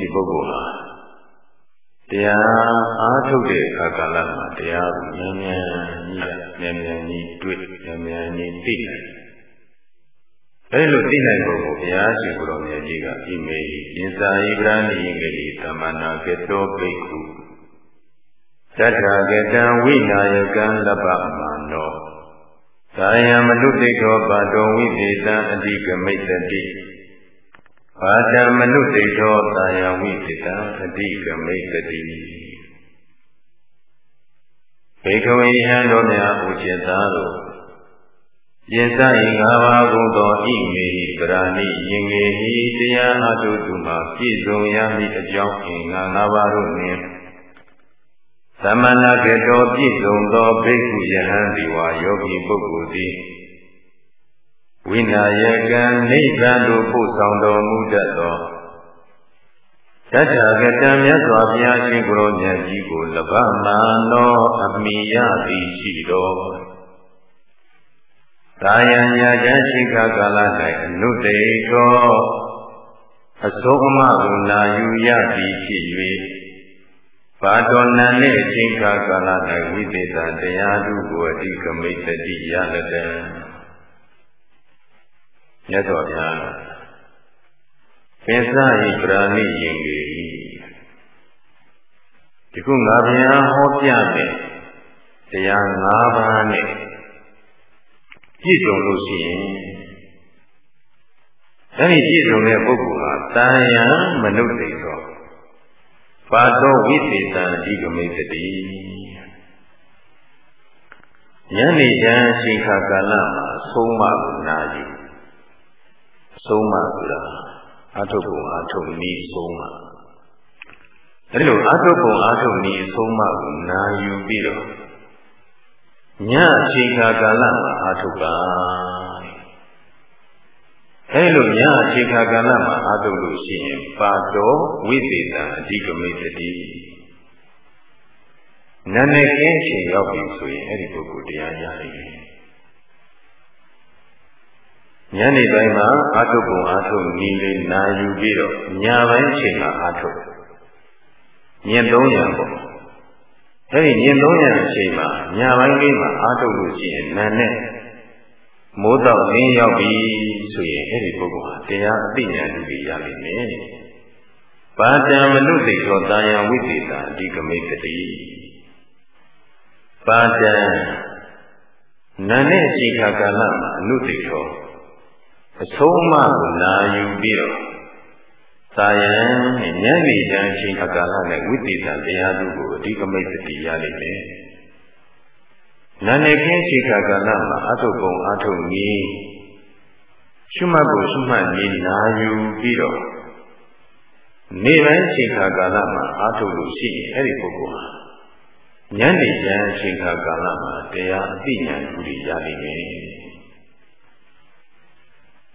ဒီပုဂ္ဂိုလ်ဟာတရားအားထုတ်တဲ့အခါကာလမှာတရားကိုဉာဏ်ဉာဏ်ကြီးဉာဏ်ဉာဏ်ကြီးတွေ့ဉာဏ်ဉာဏ်ကြီးသိနိုင်အဲလိုသိနိုင်ဖို့ကိုဘုရားရှင်ကိုယ်တော်မြတ်ကြီးကဣမေယင်စာဣဗရာဏိယင်ကလေးသမဏကတောဘိက္ခုတတ္ထာကတံဝိနာယကံလပ္ပမနောကာယံမနုတိတောပါတောဝိသေတံအဓိကမိတ်တိ ပါတံမနုတိတောတာယဝိသေတံအဓိကမိတ်တိဘေကဝေဟံတို့များဘုจิตသားတို့ယင်ဆိုင်ငါးပါးကုန်သောဣမေဟိပရာဏိယင်ငေဟိတရားအထုသူမှာပြည့်စုံရမည်အကြောင်းအင်္ဂါငါးပါးတို့နှင့်သမဏကေတောပြည့်စုံသောဘိက္ခုယဟန်ဒီဝါယောဂီပုဂ္ဂိုလ်သည် ဝိနာယကံနိဗ္ဗာန်သို့ပို့ဆောင်တော်မူတတ်သောတတ္ထာဂတံမြတ်စွာဘုရားရှင်ကိုယ်တော်မြတ်ကြီးကိုလဘမာနောအမိယသည်ရှိတော်ကာယံညာချမ်းရှိခကာလ၌အနုတေသောအစိုးအမကိုနာယူရသည်ဖြစ်၍ပါတော်နံနှင့်အချိန်ခါကာလ၌ဝိသေသတရားသူကိုအဓိကမိတ်တိရလတံ မြတ်စွာဘုရားပင်စဤပရာဏိယင်ကြီးဒီခုငါဘုရားဟောပြတဲ့တရား၅ပါးနဲ့ပြည့်စုံလို့ရှိရင်အဲဒီပြည့်စုံတဲ့ပုဂ္ဂိုလ်ဟာတာယံမနုဿိသောပါတော်ဝိသေတံအဓိကမိတ္တိညနေချမ်းချိန်ခါကာလမှာဆုံးမကိုနာယူ ဆုံးမဆိုတာအထုပ်ပုံအထုပ်နည်းဆုံးမအဲဒီလိုအထုပ်ပုံအထုပ်နည်းဆုံးမကိုနာယူပြီးတော့ညအချိန်ခါကာလမှာအထုပ်ပါအဲလိုညအချိန်ခါကာလမှာအာထုလို့ရှိရင်ပါတော်ဝိသေသအဓိကမိတ်တိနန္နဲ့ကင်းချိန်ရောက်ပြီဆိုရင်အဲ့ဒီပုဂ္ဂိုလ်တရားရလိမ့်မယ် ညနေပိုင်းမှာအာထုပုံအာထုနီးလေးနာယူပြီးတော့ညပိုင်းချိန်မှာအာထုညင်300ပေါ့အဲ့ဒီညင်300အချိန်မှာညပိုင်းလေးမှာအာထုလို့ရှိရင်နန္နဲ့မိုးတော့ရင်းရောက်ပြီဆိုရင်အဲ့ဒီပုဂ္ဂိုလ်ဟာတရားအသိဉာဏ်တွေရလိမ့်မယ်။ပါတံမနုသိသောတာယံဝိသေတာအဓိကမိတ်တိပါတံနာနဲ့အချိန်ခါကာလမှာအနုသိသော အဆုံးအမကိုနာယူပြီးတော့သာယံနဲ့ဉာဏ်ဉာဏ်အချိန်ခါကာလနဲ့ဝိသေတာတရားသူကိုအဓိကမိတ်တိရလိမ့်မယ်။နာနေခင်းရှိခါကာလမှာအထုပ်ပုံအထုပ်နည်းရှုမှတ်ဖို့ရှုမှတ်နည်းနာယူပြီးတော့နေပိုင်းရှိခါကာလမှာအထုပ်လို့ရှိရင်အဲ့ဒီပုဂ္ဂိုလ်ဟာဉာဏ်ဉာဏ်ရှိခါကာလမှာတရားအသိဉာဏ်ကူရနိုင်မယ်။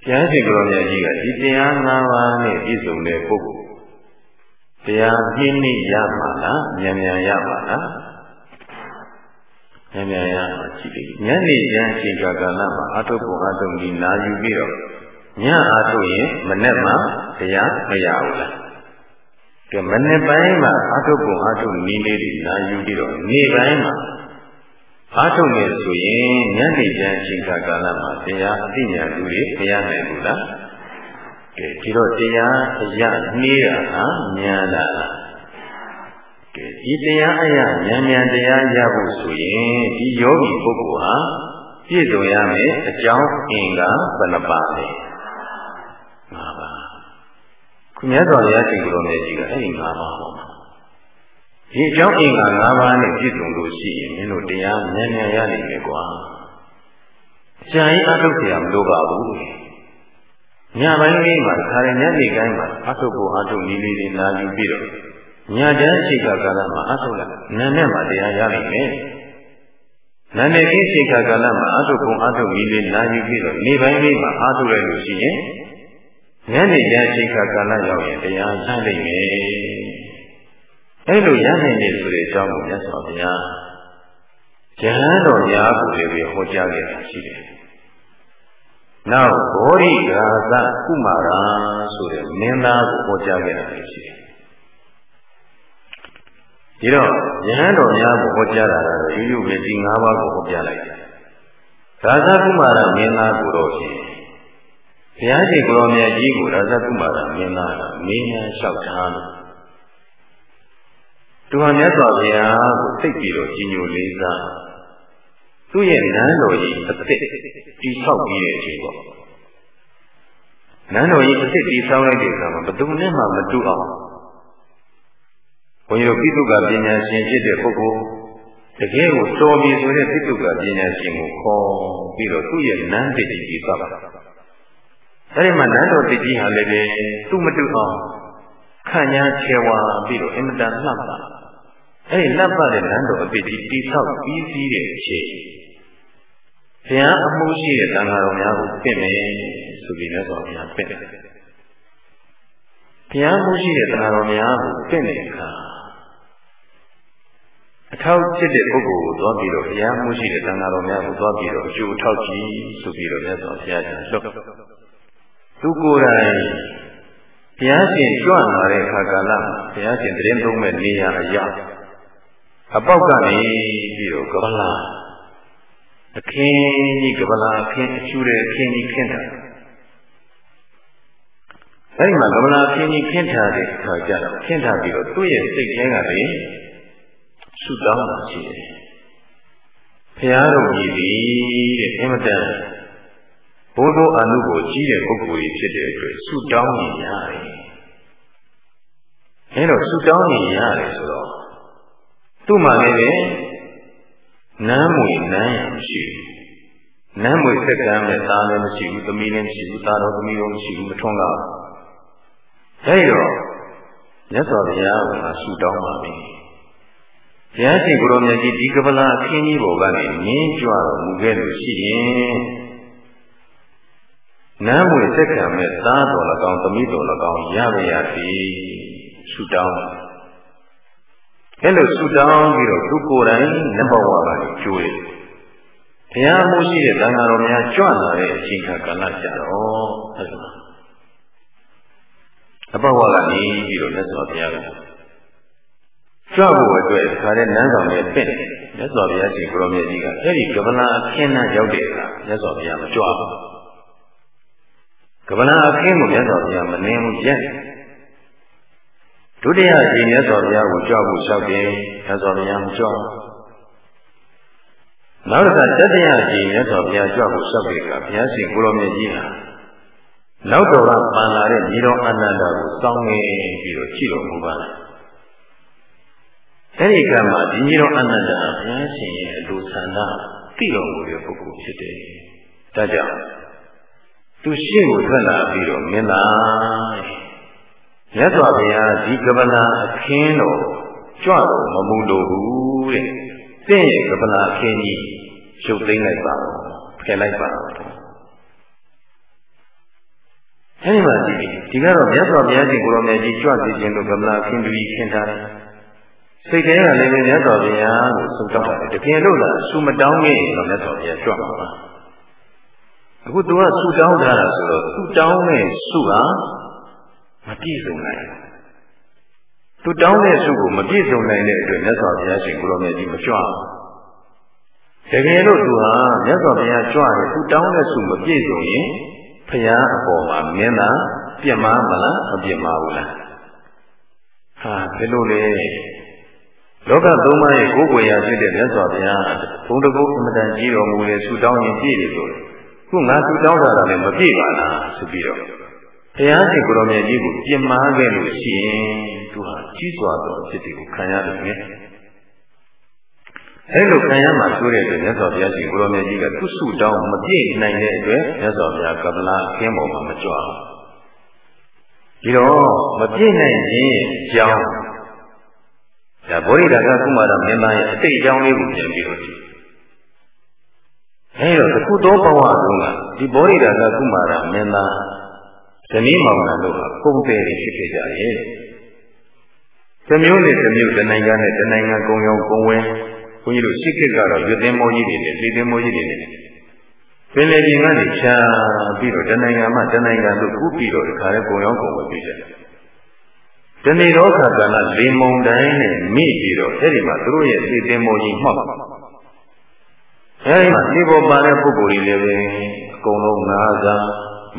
ဘုရားရှင်ကိုယ်တော်မြတ်ကြီးကဒီတရား၅ပါးနဲ့ပြည့်စုံတဲ့ပုဂ္ဂိုလ်တရားပြင်းနေရမှာလားဉာဏ်ဉာဏ်ရမှာလားဉာဏ်ဉာဏ်ရမှာကြည့်လိညနေကျမ်းအချိန်ကာလမှာအာထုပ်ပုံအာထုပ်ဒီနာယူပြီးတော့ညအာထုပ်ရင်မနေ့မှတရားမရဘူးလားကဲမနေ့ပိုင်းမှာအာထုပ်ပုံအာထုပ်နီးလေးတွေနာယူပြီးတော့နေ့ပိုင်းမှာ အာထုပ်နေဆိုရင်ညနေကျမ်းအချိန်ကာလမှာတရားအသိဉာဏ်လူတွေမရနိုင်ဘူးလားကဲဒီတော့တရားအရနှေးတာဟာဉာဏ်လားဒီတရားအရာဉာဏ်ဉာဏ်တရားရဖို့ဆိုရင်ဒီယောဂီပုဂ္ဂိုလ်ဟာပြည့်စုံရမယ်အကြောင်းအင်္ဂါဘယ်နှပါလဲ၅ပါးခုမြတ်စွာဘုရားရှင်ကိုယ်တော်မြတ်ကြီးကအဲ့ဒီ၅ပါးဟောမှာ ဒီအကြောင်းအင်္ဂါ၅ပါးနဲ့ပြည့်စုံလို့ရှိရင်မင်းတို့တရားဉာဏ်ဉာဏ်ရနိုင်မယ်ကွာကြာရင်အထုတ်เสียမလိုပါဘူးညပိုင်းလေးမှာခါရညနေတိုင်းမှာအထုတ်ဖို့အထုတ်နည်းလေးတွေလာယူပြီးတော့ညာတန်းရှိခါကာလမှာအထုတ်လိုက်နာနဲ့မှတရားရနိုင်မယ်နာနဲ့ကိရှိခါကာလမှာအထုတ်ပုံအထုတ်ပြီးလေးနာယူပြီးတော့နေပိုင်းလေးမှာအထုတ်လိုက်လို့ရှိရင်ညနေကျရှိခါကာလရောက်ရင်တရားရနိုင်မယ် အဲ့လိုရနိုင်တယ်ဆိုတဲ့အကြောင်းကိုမြတ်စွာဘုရားဉာဏ်တော်များကိုလည်းဟောကြားခဲ့တာရှိတယ်နောက်ဘောရိဂါသကုမာရာဆိုတဲ့မင်းသားကိုဟောကြားခဲ့တာရှိတယ်ဒီတော့ယဟန်တော်များကိုဟောကြားတာကတော့ဒီလိုပဲဒီ၅ပါးကိုဟောကြားလိုက်တယ်ဒါသကုမာရမင်းသားကိုတော့ဖြင့်ဘုရားရှင်ကိုရောမြတ်ကြီးကိုဒါသကုမာရမင်းသားကမင်းများလျှောက်ထားလို့ သူဟာမြတ်စွာဘုရားကိုသိပြီးတော့ကြီးညိုလေးစားသူ့ရဲ့နန်းတော်ကြီးအသစ်တိဆောက်ပြီးတဲ့အချိန်ပေါ့နန်းတော်ကြီးအသစ်တိဆောက်လိုက်တဲ့အခါမှာဘယ်သူနဲ့မှမတူအောင်ဘုန်းကြီးတို့ပိဋကပညာရှင်ဖြစ်တဲ့ပုဂ္ဂိုလ်တကယ်ကိုတော်ပြီဆိုတဲ့ပိဋကပညာရှင်ကိုခေါ်ပြီးတော့သူ့ရဲ့နန်းတည်ကြီးဆောက်တာအဲဒီမှာနန်းတော်တည်ကြီးဟာလည်းပဲသူ့မတူအောင် ခံညာချေဝါပြီးတော့အင်မတန်လှပအဲဒီလှပတဲ့နန်းတော်အပိကြီးတိဆောက်ပြီးစီးတဲ့အချိန်ဘုရားအမှုရှိတဲ့တန်ဃာတော်များကိုပြင့်မယ်ဆိုပြီးလည်းဆိုဘုရားပြင့်တယ်ဘုရားမှုရှိတဲ့တန်ဃာတော်များကိုပြင့်တဲ့အခါအထောက်ဖြစ်တဲ့ပုဂ္ဂိုလ်ကိုသွားပြီးတော့ဘုရားမှုရှိတဲ့တန်ဃာတော်များကိုသွားပြီးတော့အကျိုးထောက်ကြည့်ဆိုပြီးတော့မြတ်စွာဘုရားကလွတ်သူကိုယ်တိုင် ဘုရားရှင်ကြွလာတဲ့အခါကာလဘုရားရှင်တရင်သုံးမဲ့နေရာအရာအပေါက်ကနေပြီးတော့ကပလာအခင်းကြီးကပလာအခင်းအကျူတဲ့အခင်းကြီးခင်းတာအဲဒီမှာကပလာအခင်းကြီးခင်းထားတဲ့အခါကျတော့ခင်းထားပြီးတော့သူ့ရဲ့စိတ်ထဲကလေဆုတောင်းတာရှိတယ်ဘုရားတော်ကြီးသည်တဲ့အင်မတန် ဘိုးတော်အနုကိုကြီးတဲ့ပုဂ္ဂိုလ်ကြီးဖြစ်တဲ့အတွက်ဆုတောင်းနေရတယ်အဲတော့ဆုတောင်းနေရတယ်ဆိုတော့သူ့မှာလည်းနမ်းမွေနမ်းရမရှိဘူးနမ်းမွေစက္ကမ်းနဲ့သားလည်းမရှိဘူးသမီးလည်းမရှိဘူးသားတော်သမီးရောမရှိဘူးမထွန်းကားအဲဒီတော့မြတ်စွာဘုရားကဆူတောင်းပါပြီဘုရားရှင်ကိုရောမြတ်ကြီးဒီကပလာအခင်းကြီးပေါ်ကနေငင်းကြွတော်မူခဲ့လို့ရှိရင် နမ်းမွေစက္ကမ်းနဲ့သားတော်၎င်းသမီးတော်၎င်းရပါရသည်ဆူတောင်းအဲ့လိုဆူတောင်းပြီးတော့သူကိုယ်တိုင်နဘဝကနေကျွေးဘုရားမှုရှိတဲ့သံဃာတော်များကြွလာတဲ့အချိန်ခါကာလကြတော့အဲ့ဒါအဘဝကနေပြီးတော့မြတ်စွာဘုရားကကြွဖို့အတွက်ခါတဲ့နန်းဆောင်နဲ့ပြင့်မြတ်စွာဘုရားရှင်ကိုရောမြတ်ကြီးကအဲ့ဒီကဗလာအခင်းနဲ့ရောက်တဲ့အခါမြတ်စွာဘုရားမကြွဘူးက ဗလာအခင်းကိုမြတ်စွာဘုရားမနှင်းဘူးပြင့်ဒုတိယအချိန်မြတ်စွာဘုရားကိုကြွဖို့လျှောက်တယ်မြတ်စွာဘုရားမကြွနောက်တစ်ခါတတိယအချိန်မြတ်စွာဘုရားကြွဖို့လျှောက်တဲ့အခါဘုရားရှင်ကိုရောမြတ်ကြီးဟာနောက်တော်ကပန်လာတဲ့ညီတော်အနန္ဒာကိုစောင်းငယ်ပြီးတော့ကြည့်တော်မူပါလားအဲဒီကမှဒီညီတော်အနန္ဒာဘုရားရှင်ရဲ့အလိုဆန္ဒသိတော်မူတဲ့ပုဂ္ဂိုလ်ဖြစ်တယ်ဒါကြောင့် သူရှင်းကိုထွက်လာပြီးတော့မင်းသားမြတ်စွာဘုရားဒီကပလာအခင်းတော်ကြွတော်မမူလို့ဘူးတဲ့တင့်ရဲ့ကပလာအခင်းကြီးရှုပ်သိမ်းလိုက်ပါတော့ဖယ်လိုက်ပါတော့အဲဒီမှာဒီဒီကတော့မြတ်စွာဘုရားရှင်ကိုရောမြတ်ကြီးကြွစီခြင်းလို့ကမလာခင်းတူကြီးခင်းထားတယ်စိတ်ထဲကလည်းမြတ်စွာဘုရားကိုဆုတောင်းပါတယ်တကယ်လို့လားဆူမတောင်းခဲ့ရင်တော့မြတ်စွာဘုရားကြွမှာပါ အခုသူကဆူတောင်းထားတာဆိုတော့ဆူတောင်းတဲ့ဆူဟာမပြည့်စုံနိုင်သူတောင်းတဲ့ဆုကိုမပြည့်စုံနိုင်တဲ့အတွက်မြတ်စွာဘုရားရှင်ကိုရောမြတ်ကြီးမကြွတကယ်လို့သူဟာမြတ်စွာဘုရားကြွတယ်သူတောင်းတဲ့ဆုမပြည့်စုံရင်ဘုရားအပေါ်မှာမင်းသာပြစ်မှားမလားမပြစ်မှားဘူးလားဟာဘယ်လိုလဲလောကသုံးပါးရဲ့ကိုယ်ကိုယ်ရာဖြစ်တဲ့မြတ်စွာဘုရားဘုံတကုအမတန်ကြီးတော်မူတဲ့ဆုတောင်းရင်ပြည့်တယ်ဆို ခုငါဆုတောင်းတာလည်းမပြည့်ပါလားဆိုပြီးတော့ဘုရားရှင်ကိုရောမြတ်ကြီးကိုပြင်မာခဲ့လို့ရှိရင်သူဟာကြီးစွာသောအဖြစ်တွေကိုခံရတယ်လေအဲလိုခံရမှာဆိုတဲ့အတွက်မြတ်စွာဘုရားရှင်ကိုရောမြတ်ကြီးကသူ့ဆုတောင်းမပြည့်နိုင်တဲ့အတွက်မြတ်စွာဘုရားကပလာခင်းပေါ်မှာမကြွဘူးဒီတော့မပြည့်နိုင်ခြင်းအကြောင်းဒါဗောဓိဒါကကုမာရမင်းသားရဲ့အတိတ်အကြောင်းလေးကိုပြန်ပြီးတော့ကြည့် အဲတော့တခုသောဘဝတုန်းကဒီဗောဓိဒါကကုမာရမင်းသားဇနီးမောင်နှံတို့ဟာပုံသေးတွေဖြစ်ခဲ့ကြရဲ့။တစ်မျိုးနဲ့တစ်မျိုးတစ်နိုင်ငံနဲ့တစ်နိုင်ငံကုံရောကုံဝဲဘုန်းကြီးတို့ရှိခေတ်ကတော့ရွတ်သိမ်းမောကြီးတွေနဲ့လေသိမ်းမောကြီးတွေနဲ့ပင်လေပြင်ကနေချာပြီးတော့တဏှာမှတဏှာတို့ကူးပြီးတော့ဒီခါလဲကုံရောက်ကုံဝယ်ပြီးကြတယ်တဏှိရောခါကဏလေမုံတိုင်းနဲ့မိပြီးတော့အဲ့ဒီမှာသူတို့ရဲ့သိသိမောကြီးမှောက် အဲဒီမှာဒီဘောပါတဲ့ပုဂ္ဂိုလ်ကြီးလည်းပဲအကုန်လုံးငါးစား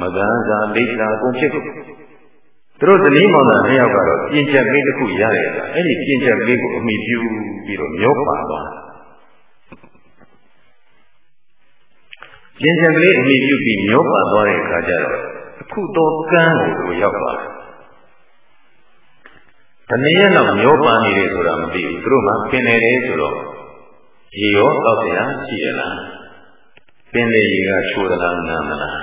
မကန်းစားလိစ္ဆာအကုန်ဖြစ်ကုန်သူတို့တတိမောင်သားနှစ်ယောက်ကတော့ပြင်ချက်ကလေးတစ်ခုရရတာအဲ့ဒီပြင်ချက်ကလေးကိုအမိပြုပြီးတော့မျောပါသွားပြင်ချက်ကလေးအမိပြုပြီးမျောပါသွားတဲ့အခါကျတော့အခုတော့ကန်းကိုသူရောက်သွားတယ်တနည်းရက်တော့မျောပါနေတယ်ဆိုတာမသိဘူးသူတို့မှပင်နေတယ်ဆိုတော့ ရေရောတောက်တရားရှိရလားပင်လေရေကချိုးသလားနာမလား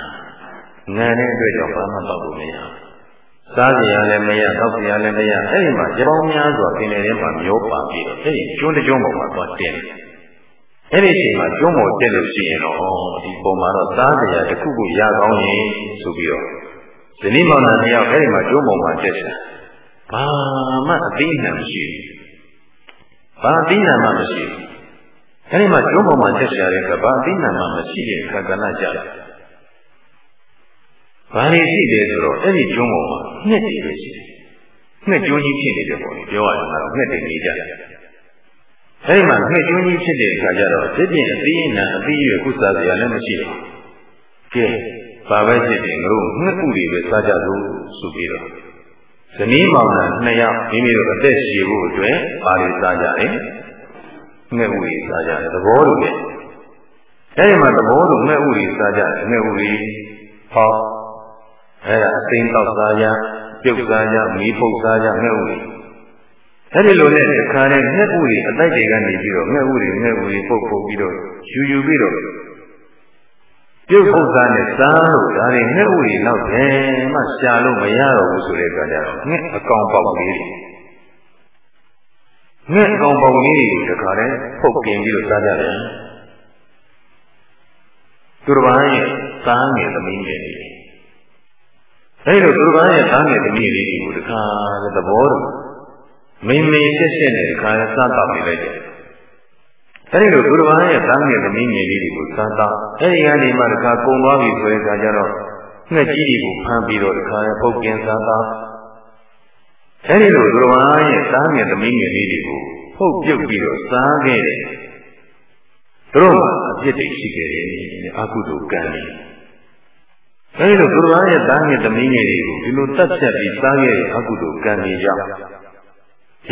ငံတဲ့အတွက်တော့ဘာမှတောက်လို့မရစားစရာလည်းမရတောက်စရာလည်းမရအဲ့ဒီမှာကြောင်များစွာပင်လေထဲမှာမျောပါပြီးတော့အဲ့ဒီကျွန်းတစ်ကျွန်းပေါ်မှာသွားတင်တယ်အဲ့ဒီအချိန်မှာကျွန်းပေါ်တက်လို့ရှိရင်တော့ဒီပုံမှာတော့သားတရားတစ်ခုခုရကောင်းရင်ဆိုပြီးတော့ဇနီးမောင်နှံတယောက်အဲ့ဒီမှာကျွန်းပေါ်မှာတက်တယ်ဘာမှအသိဉာဏ်မရှိဘူးဘာအသိဉာဏ်မှမရှိဘူး အဲဒီမှာကျွန်းပေါ်မှာတက်ကြတဲ့ကဘာအသိဉာဏ်မှမရှိတဲ့ခက်ကဏကြတယ်ဘာလို့ရှိတယ်ဆိုတော့အဲ့ဒီကျွန်းပေါ်မှာငှက်တွေပဲရှိတယ်ငှက်ကျွန်းကြီးဖြစ်နေတယ်ပေါ့လေပြောရရင်တော့ငှက်တွေနေကြတယ်အဲဒီမှာငှက်ကျွန်းကြီးဖြစ်တဲ့အခါကျတော့ဒီပြင်အသိဉာဏ်အသိရွယ်ကုသစရာလည်းမရှိဘူးကဲဘာပဲဖြစ်တယ်ငါတို့ငှက်ဥတွေပဲစားကြလို့ဆိုပြီးတော့ဇနီးမောင်နှံနှစ်ယောက်မိမိတို့အသက်ရှည်ဖို့အတွက်ပါလိစားကြတယ်။ ငှက်ဥတွေစားကြတယ်သဘောတူတယ်။အဲဒီမှာသဘောတူငှက်ဥတွေစားကြတယ်ငှက်ဥတွေဟောအဲဒါအသိတောက်စားကြပြုတ်စားကြမီးပုတ်စားကြငှက်ဥတွေအဲဒီလိုနဲ့တခါနဲ့ငှက်ဥတွေအတိုက်တွေကနေပြီးတော့ငှက်ဥတွေငှက်ဥတွေပုတ်ပုတ်ပြီးတော့ယူယူပြီးတော့ပြုတ်ပုတ်သားနဲ့စားလို့ဒါတွေငှက်ဥတွေနောက်ဘယ်မှရှာလို့မရတော့ဘူးဆိုတဲ့အခါကျတော့ငှက်အကောင်ပေါက်လေးတွေ ငှက်အကောင်ပေါက်လေးတွေတခါတည်းဖုတ်กินပြီးတော့စားကြတယ်သူတော်ဘာရဲ့သားငယ်သမီးငယ်တွေအဲဒီလိုသူတော်ဘာရဲ့သားငယ်သမီးလေးတွေကိုတခါသဘောတူမိမိဆက်ဆက်နဲ့တခါစားတော့နေလိုက်တယ်အဲဒီလိုသူတော်ဘာရဲ့သားငယ်သမီးငယ်လေးတွေကိုစားတော့အဲဒီကနေမှတခါကုံသွားပြီဆိုတဲ့အခါကျတော့ငှက်ကြီးတွေကိုဖမ်းပြီးတော့တခါပုတ်ကင်စားတော့ အဲဒီလိုသူတော်ဘာရဲ့သားငယ်သမီးငယ်လေးတွေကိုဖုတ်ပြုတ်ပြီးတော့စားခဲ့တယ်သူတို့မှာအပြစ်တွေရှိခဲ့တယ်အကုသိုလ်ကံတွေအဲဒီလိုသူတော်ဘာရဲ့သားငယ်သမီးငယ်တွေကိုဒီလိုတတ်ဖြတ်ပြီးစားခဲ့တဲ့အကုသိုလ်ကံတွေကြောင့်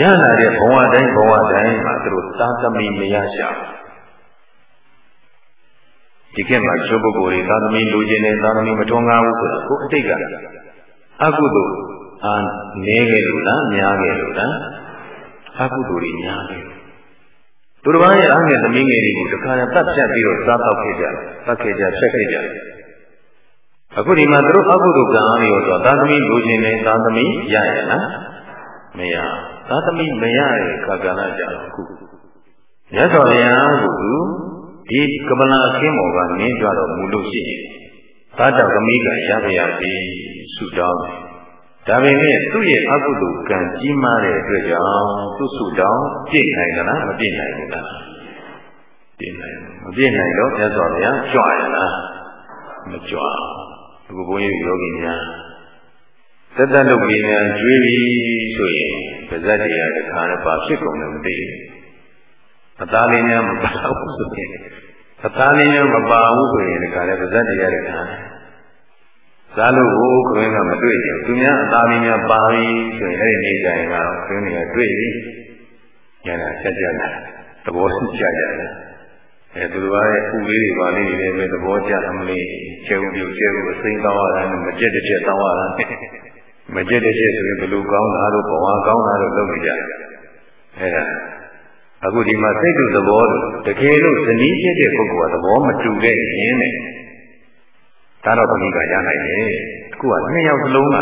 ရလာတဲ့ဘဝတိုင်းဘဝတိုင်းမှာသူတို့သာသမီမရရှာဒီကဲမှာချိုးပုဂ္ဂိုလ်တွေသာသမီလူကျင်တယ်သာသမီမထွန်းကားဘူးဆိုတာကိုအတိတ်ကအကုသိုလ် အာနေခဲ့လို့လားများခဲ့လို့လားအကုသိုလ်တွေများခဲ့သူတစ်ပါးရဲ့အားငယ်သမီးငယ်တွေကိုတခါတတ်ဖြတ်ပြီးတော့စားတော့ခဲ့ကြတတ်ခဲ့ကြဖြတ်ခဲ့ကြအခုဒီမှာသူတို့အကုသိုလ်ကံအားရောဆိုသာသမီလူကျင်တယ်သာသမီရရလားမရသာသမီမရတဲ့ခါကဏကြတော့အခုမြတ်စွာဘုရားကဒီကမလာအခင်းပေါ်ကနင်းကြတော့မူလို့ရှိရင်သာတကမိကရပါရစေဆုတောင်း ဒါပေမဲ့သူ့ရဲ့အကုသိုလ်ကံကြီးမားတဲ့အတွက်ကြောင့်သူ့ဆုတောင်းပြည့်နိုင်သလားမပြည့်နိုင်ဘူးလားပြည့်နိုင်မပြည့်နိုင်တော့မြတ်စွာဘုရားကြွရလားမကြွအခုဘုန်းကြီးယောဂီများသက်သက်လုပ်ပြီးများကျွေးပြီးဆိုရင်ပါဇက်တရားတစ်ခါတော့ပါဖြစ်ကုန်တယ်မသိဘူးအသားလေးများမပါဘူးဆိုရင်အသားလေးများမပါဘူးဆိုရင်ဒီခါလည်းပါဇက်တရားတစ်ခါ စားလို့ဟိုခရင်းကမတွေ့ကြဘူးသူများအသားလေးများပါပြီဆိုရင်အဲ့ဒီနေကြရင်ကတော့ခရင်းတွေကတွေ့ပြီညနာဆက်ကြတာသဘောကျကြတယ်အဲသူတို့ရဲ့ဥလေးတွေပါလေးတွေလည်းသဘောကျအမလေးကျဲဥပြုကျဲဥအစိမ်းတောင်းရတာနဲ့မကြက်တစ်ချက်တောင်းရတာမကြက်တစ်ချက်ဆိုရင်ဘယ်လိုကောင်းတာလို့ဘဝကောင်းတာလို့လုပ်နေကြတယ်အဲဒါအခုဒီမှာစိတ်တူသဘောတကယ်လို့ဇနီးဖြစ်တဲ့ပုဂ္ဂိုလ်ကသဘောမတူတဲ့ရင်နဲ့ ဒါတော့ခမိကရနိုင်တယ်အခုကနှစ်ယောက်စလုံးက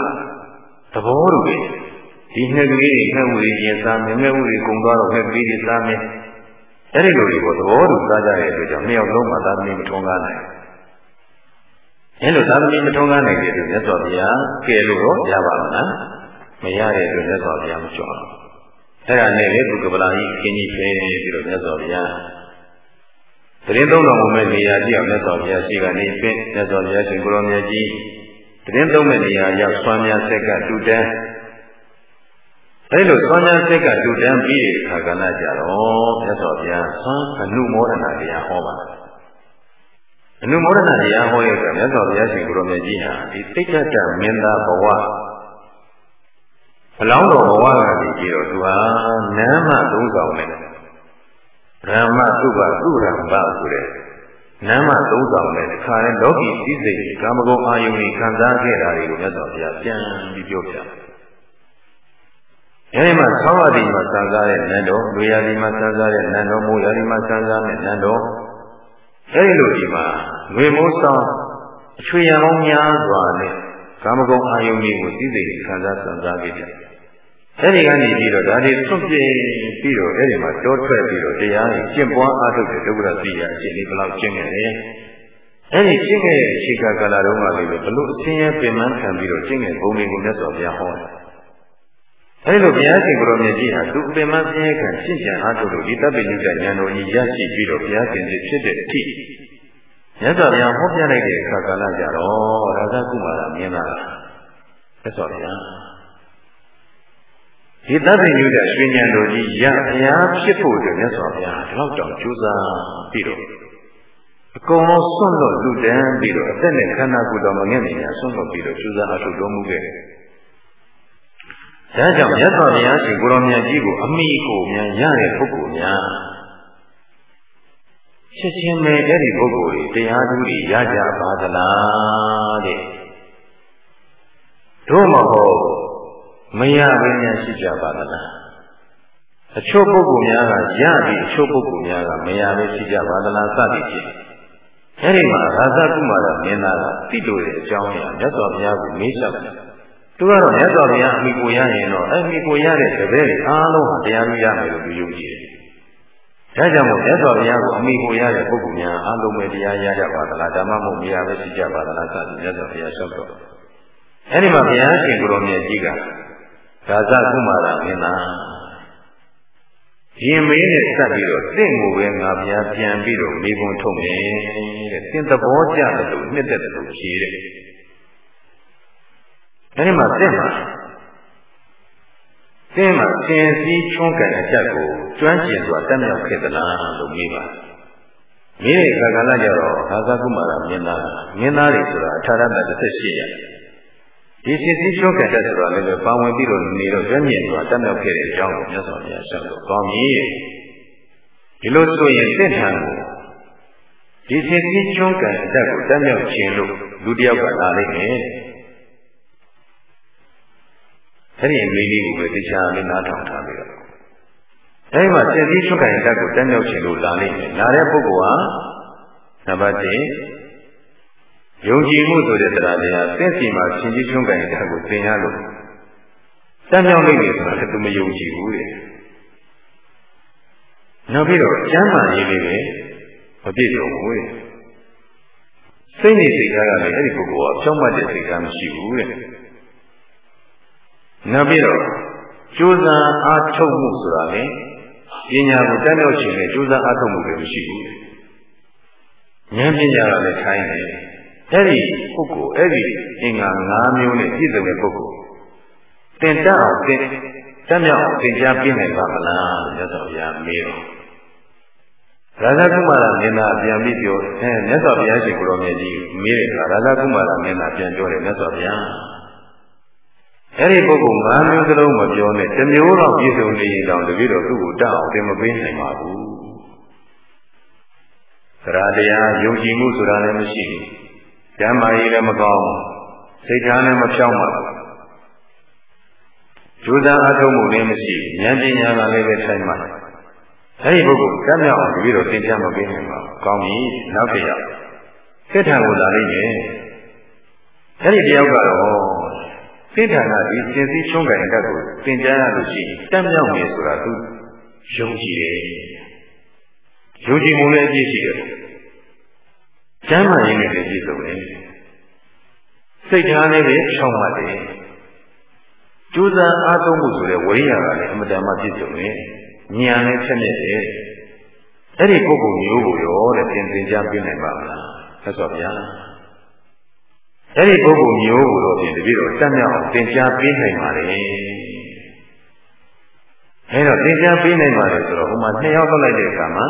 သဘောတူတယ်ဒီနှစ်ကလေးတွေငှက်ဝူတွေပြင်စားမယ်ငှက်ဝူတွေကုံသွားတော့ငှက်ကလေးတွေစားမယ်အဲ့ဒီလိုတွေကိုသဘောတူစားကြတဲ့အတွက်ကြောင့်နှစ်ယောက်လုံးမှာသာသမီမထုံးကားနိုင်အဲလိုသာသမီမထုံးကားနိုင်တဲ့အတွက်မြတ်စွာဘုရားကဲလို့တော့ရပါမလားမရတဲ့အတွက်မြတ်စွာဘုရားမကြွအောင်အဲ့ဒါနဲ့လေသူကပလာကြီးခင်းကြီးဖဲပြီးတော့မြတ်စွာဘုရား သတင်းသုံးတော်မူမဲ့နေရာကြီးအောင်မြတ်စွာဘုရားရှိကနေဖြင့်မြတ်စွာဘုရားရှင်ကိုရောမြတ်ကြီးသတင်းသုံးမဲ့နေရာရောက်ဆွမ်းများဆက်ကတူတန်းအဲလိုဆွမ်းများဆက်ကတူတန်းပြီးတဲ့အခါကလည်းကြတော့မြတ်စွာဘုရားဆွမ်းအနုမောဒနာတရားဟောပါတယ်အနုမောဒနာတရားဟောရတဲ့မြတ်စွာဘုရားရှင်ကိုရောမြတ်ကြီးဟာဒီတိတ်တတ်မင်းသားဘဝအလောင်းတော်ဘဝကနေပြီးတော့သူဟာနမ်းမသုံးဆောင်နဲ့ ရမသုဘသုရမ္ဘဆိုတဲ့နာမသုံးဆောင်နဲ့တခါရင်လောကီစည်းစိမ်ကာမဂုဏ်အာယုန်ကြီးခံစားခဲ့တာတွေကိုမြတ်စွာဘုရားပြန်ပြီးပြောပြတယ်အဲဒီမှာသောဝတိမှာစံစားတဲ့နန္တော်လူရည်မှာစံစားတဲ့နန္တော်မိုးရည်မှာစံစားတဲ့နန္တော်အဲဒီလိုဒီမှာငွေမိုးဆောင်အချွေရံပေါင်းများစွာနဲ့ကာမဂုဏ်အာယုန်ကြီးကိုစည်းစိမ်ခံစားစံစားခဲ့တယ် အဲဒီကနေပြီးတော့ဒါတွေဆွန့်ပြင်းပြီးတော့အဲဒီမှာတောထွက်ပြီးတော့တရားကိုကျင့်ပွားအားထုတ်တဲ့ဒုက္ခရသိရအရှင်လေးဘယ်လောက်ကျင့်ခဲ့လဲအဲဒီကျင့်ခဲ့တဲ့အခြေခံကာလတုန်းကလေးပဲဘလို့အချင်းရဲ့ပင်မခံပြီးတော့ကျင့်ခဲ့ဘုံတွေကိုမြတ်စွာဘုရားဟောတယ်အဲဒီလိုဘုရားရှင်ကိုရောမြတ်ကြီးဟာသူပင်မဆင်းရဲခံရှင်းကြံအားထုတ်လို့ဒီတပ်ပိညုတဉာဏ်တော်ကြီးရရှိပြီးတော့ဘုရားရှင်ကြီးဖြစ်တဲ့အထိမြတ်စွာဘုရားဟောပြလိုက်တဲ့အခါကာလကြတော့ရာဇကုမာရမြင်လာမြတ်စွာဘုရား ဒီသဗ္ဗညုတရွှေဉဏ်တော်ကြီးရအများဖြစ်ဖို့အတွက်မြတ်စွာဘုရားဒီလောက်တောင်ကြိုးစားပြီးတော့အကုန်လုံးဆွန့်လွတ်လူတန်းပြီးတော့အသက်နဲ့ခန္ဓာကိုယ်တော်မငဲ့နေညာဆွန့်လွတ်ပြီးတော့ကြိုးစားအထုတ်တော်မူခဲ့တယ်။ဒါကြောင့်မြတ်စွာဘုရားရှင်ကိုရောင်မြတ်ကြီးကိုအမိကိုများရတဲ့ပုဂ္ဂိုလ်များချက်ချင်းပဲအဲ့ဒီပုဂ္ဂိုလ်တွေတရားသူတွေရကြပါသလားတဲ့။တို့မဟုတ် မရဘဲများရှိကြပါသလားအချို့ပုဂ္ဂိုလ်များကရပြီးအချို့ပုဂ္ဂိုလ်များကမရဘဲရှိကြပါသလားစသည်ဖြင့်အဲဒီမှာရာဇကုမာရမင်းသားကတိလို့တဲ့အကြောင်းအရာမြတ်စွာဘုရားကိုမေးလျှောက်တယ်သူကတော့မြတ်စွာဘုရားအမိကိုရရင်တော့အမိကိုရတဲ့တပည့်တွေအားလုံးဟာတရားမျိုးရမယ်လို့သူယုံကြည်တယ်။ဒါကြောင့်မို့မြတ်စွာဘုရားကိုအမိကိုရတဲ့ပုဂ္ဂိုလ်များအားလုံးပဲတရားရကြပါသလားဓမ္မမို့မရပဲရှိကြပါသလားစသည်မြတ်စွာဘုရားလျှောက်တော့အဲဒီမှာဘုရားရှင်ကိုရောမြတ်ကြီးက ဒါဇကုမာရမင်းသားရင်မေးနဲ့ဆက်ပြီးတော့တင့်ကိုပဲငါဘုရားပြန်ပြီးတော့မိဘုံထုတ်မယ်တဲ့သင်သဘောကျတယ်လို့နှစ်သက်တယ်လို့ဖြေတဲ့အဲဒီမှာတင့်မှာသင်မှာသင်စည်းချုံးကန်တဲ့အချက်ကိုကျွမ်းကျင်စွာတက်မြောက်ခဲ့သလားလို့မေးပါမိတဲ့အခါကလည်းကြတော့အာဇကုမာရမင်းသားမင်းသားတွေဆိုတာအထာရတ38ရာဒီဖြ စ်စည်းရှုံးခဲ့တဲ့ဆိုတာလည်းပဲပါဝင်ပြီးတော့နေတော့ကျွမ်းမြင်စွာတတ်မြောက်ခဲ့တဲ့အကြောင်းကိုမြတ်စွာဘုရားရှင်းလို့ကောင်းပြီဒီလိုဆိုရင်သင့်ထံကိုဒီဖြစ်စည်းရှုံးခဲ့အတက်ကိုတတ်မြောက်ခြင်းလို့လူတယောက်ကလာလိမ့်မယ်အဲ့ဒီအမေလေးကိုပဲတရားလေးနားထောင်ထားပြီးတော့အဲဒီမှာဖြစ်စည်းရှုံးခဲ့အတက်ကိုတတ်မြောက်ခြင်းလို့လာလိမ့်မယ်လာတဲ့ပုဂ္ဂိုလ်ဟာနံပါတ်1 ယုံကြည်မှုဆိုတဲ့တရားတရားသင်စီမှာရှင်ကြီးချုံးကန်တဲ့ကိုသင်ရလို့တန်မြောင်းနေတယ်ဆိုတာလည်းသူမယုံကြည်ဘူးတဲ့နောက်ပြီးတော့ကျမ်းမာရေးလေးပဲမပြည့်စုံဘူးတဲ့စိတ်နေစိတ်ထားကလည်းအဲ့ဒီပုဂ္ဂိုလ်ကဖြောင့်မတ်တဲ့စိတ်ထားမရှိဘူးတဲ့နောက်ပြီးတော့ကြိုးစားအားထုတ်မှုဆိုတာလေပညာကိုတတ်မြောက်ခြင်းနဲ့ကြိုးစားအားထုတ်မှုတွေမရှိဘူးဉာဏ်ပညာကလည်းခိုင်းတယ် အဲ့ဒီပုဂ္ဂိုလ်အဲ့ဒီအင်္ဂါ၅မျိုးနဲ့ပြည့်စုံတဲ့ပုဂ္ဂိုလ်တင်တတ်အောင်သင်တတ်မြောက်အောင်သင်ကြားပြနိုင်ပါမလားလို့မြတ်စွာဘုရားမေးတော့ရာဇကုမာရမင်းသားပြန်ပြီးပြောအဲမြတ်စွာဘုရားရှင်ကိုရောမြတ်ကြီးမေးတဲ့အခါရာဇကုမာရမင်းသားပြန်ပြောတယ်မြတ်စွာဘုရားအဲ့ဒီပုဂ္ဂိုလ်၅မျိုးစလုံးမပြောနဲ့တစ်မျိုးတော့ပြည့်စုံနေရင်တော့တပည့်တော်သူ့ကိုတတ်အောင်သင်မပေးနိုင်ပါဘူးသရတရားယုံကြည်မှုဆိုတာလည်းမရှိဘူး ကျမ်းမာရေးလည်းမကောင်းစိတ်ထားလည်းမဖြောင်းပါဘူးကျူးစာအထုံးမှုလည်းမရှိဉာဏ်ပညာကလည်းပဲဆိုင်ပါအဲဒီပုဂ္ဂိုလ်ကမ်းမြောက်အောင်တပည့်တော်သင်ကြားမပေးနိုင်ပါဘူးကောင်းပြီနောက်တစ်ယောက်စိတ်ထံကိုလာလိမ့်မယ်အဲဒီတယောက်ကတော့စိတ်ထံကဒီစင်စည်းချုံးကြတဲ့ကိုသင်ကြားရလို့ရှိရင်တမ်းမြောက်မယ်ဆိုတာသူယုံကြည်တယ်ယုံကြည်မှုလည်းအပြည့်ရှိတယ် ကျမ်းမာရေးနဲ့လည်းပြည့်စုံတယ်စိတ်ထားလည်းပဲချောင်းပါတယ်ကျိုးစားအားထုတ်မှုဆိုတဲ့ဝိရိယကလည်းအမတန်မှပြည့်စုံတယ်ဉာဏ်လည်းဖြတ်မြက်တယ်အဲ့ဒီပုဂ္ဂိုလ်မျိုးကိုရောတဲ့သင်သင်ကြားပြနိုင်ပါမလားဆက်စောဗျာအဲ့ဒီပုဂ္ဂိုလ်မျိုးကိုတော့ပြင်တပည့်တော်တတ်မြောက်အောင်သင်ကြားပေးနိုင်ပါလေအဲ့တော့သင်ကြားပေးနိုင်ပါတယ်ဆိုတော့ဟိုမှာနှစ်ယောက်ထုတ်လိုက်တဲ့အခါမှာ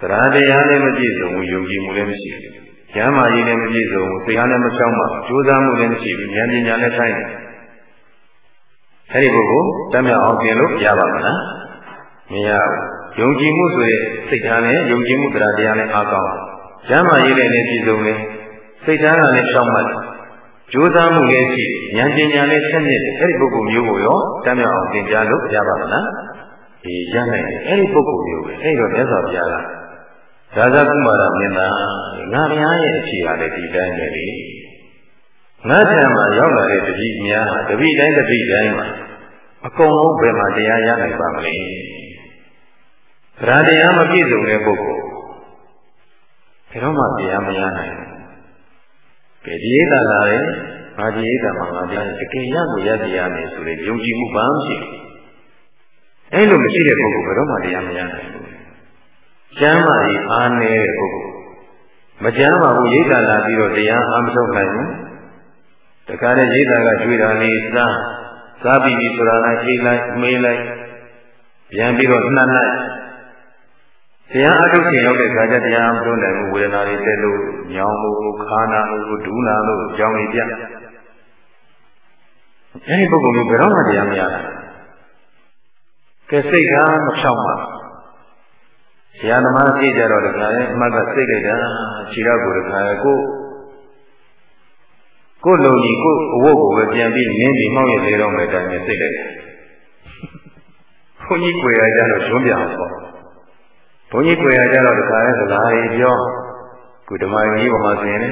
သရတရားလည်းမပြည့်စုံဘူးယုံကြည်မှုလည်းမရှိဘူး။ဉာဏ်မာကြီးလည်းမပြည့်စုံဘူး။တရားလည်းမချောင်းပါဘူး။ကြိုးစားမှုလည်းမရှိဘူး။ဉာဏ်ပညာလည်းဆိုင်တယ်။အဲဒီပုဂ္ဂိုလ်တတ်မြောက်အောင်ပြင်လို့ရပါမလား။မရဘူး။ယုံကြည်မှုဆိုတဲ့စိတ်ထားနဲ့ယုံကြည်မှုတရားတရားနဲ့အားကောင်း။ဉာဏ်မာကြီးလည်းပြည့်စုံတယ်။စိတ်ထားကလည်းချောင်းမှတ်တယ်။ကြိုးစားမှုလည်းရှိဉာဏ်ပညာလည်းဆက်မြင့်တယ်။အဲဒီပုဂ္ဂိုလ်မျိုးကိုရောတတ်မြောက်အောင်သင်ကြားလို့ရပါမလား။ဒီရနိုင်တယ်။အဲဒီပုဂ္ဂိုလ်မျိုးပဲ။အဲဒီတော့မြတ်စွာဘုရားက ဒါသကုမာရမင်းသားငါဘုရားရဲ့အခြေဟာလည်းဒီတိုင်းပဲလေငါထံမှာရောက်လာတဲ့တပည့်များတပည့်တိုင်းတပည့်တိုင်းမှာအကုန်လုံးဘယ်မှာတရားရနိုင်ပါမလဲဗราတရားမပြည့်စုံတဲ့ပုဂ္ဂိုလ်ဘယ်တော့မှတရားမရနိုင်ဘူး။ဒီရိတာလာတယ်ငါဒီရိတာမှာငါတရားတကယ်ရကိုရတရားမယ်ဆိုတဲ့ယုံကြည်မှုဘာမှမရှိဘူး။အဲလိုမရှိတဲ့ပုဂ္ဂိုလ်ဘယ်တော့မှတရားမရနိုင်ဘူး ကျမ်းမာရေးအားနည်းတဲ့ပုဂ္ဂိုလ်မကျမ်းမာဘူးရိတ်တာလာပြီးတော့တရားအားမထုတ်နိုင်ဘူးတခါတည်းရိတ်တာကကျွေးတာလေးစားစားပြီးပြီဆိုတာလိုက်အိတ်လိုက်မေးလိုက်ပြန်ပြီးတော့နှံ့လိုက်တရားအထုတ်ခြင်းရောက်တဲ့ခါကျတရားမထုတ်နိုင်ဘူးဝေဒနာတွေတက်လို့ညောင်းလို့ခါနာလို့ဒူးနာလို့ကြောင်းနေပြအဲဒီပုဂ္ဂိုလ်မျိုးဘယ်တော့မှတရားမရဘူးကဲစိတ်ကမဖြောင်းပါဘူး ဆရာသမားကြည့်ကြတော့တခါလေအမှတ်ကစိတ်လိုက်တာခြေတော့ကိုတခါကိုကိုလုံကြီးကိုအဝတ်ကိုပဲပြန်ပြီးနင်းပြီးမှောက်ရလေတော့မယ်တိုင်းပဲစိတ်လိုက်တယ်ဘုန်းကြီးကိုရကြတော့ဇွန်းပြအောင်ပေါ့ဘုန်းကြီးကိုရကြတော့တခါလေစကားကြီးပြောကုဓမ္မကြီးပေါ်မှာဆိုရင်လေ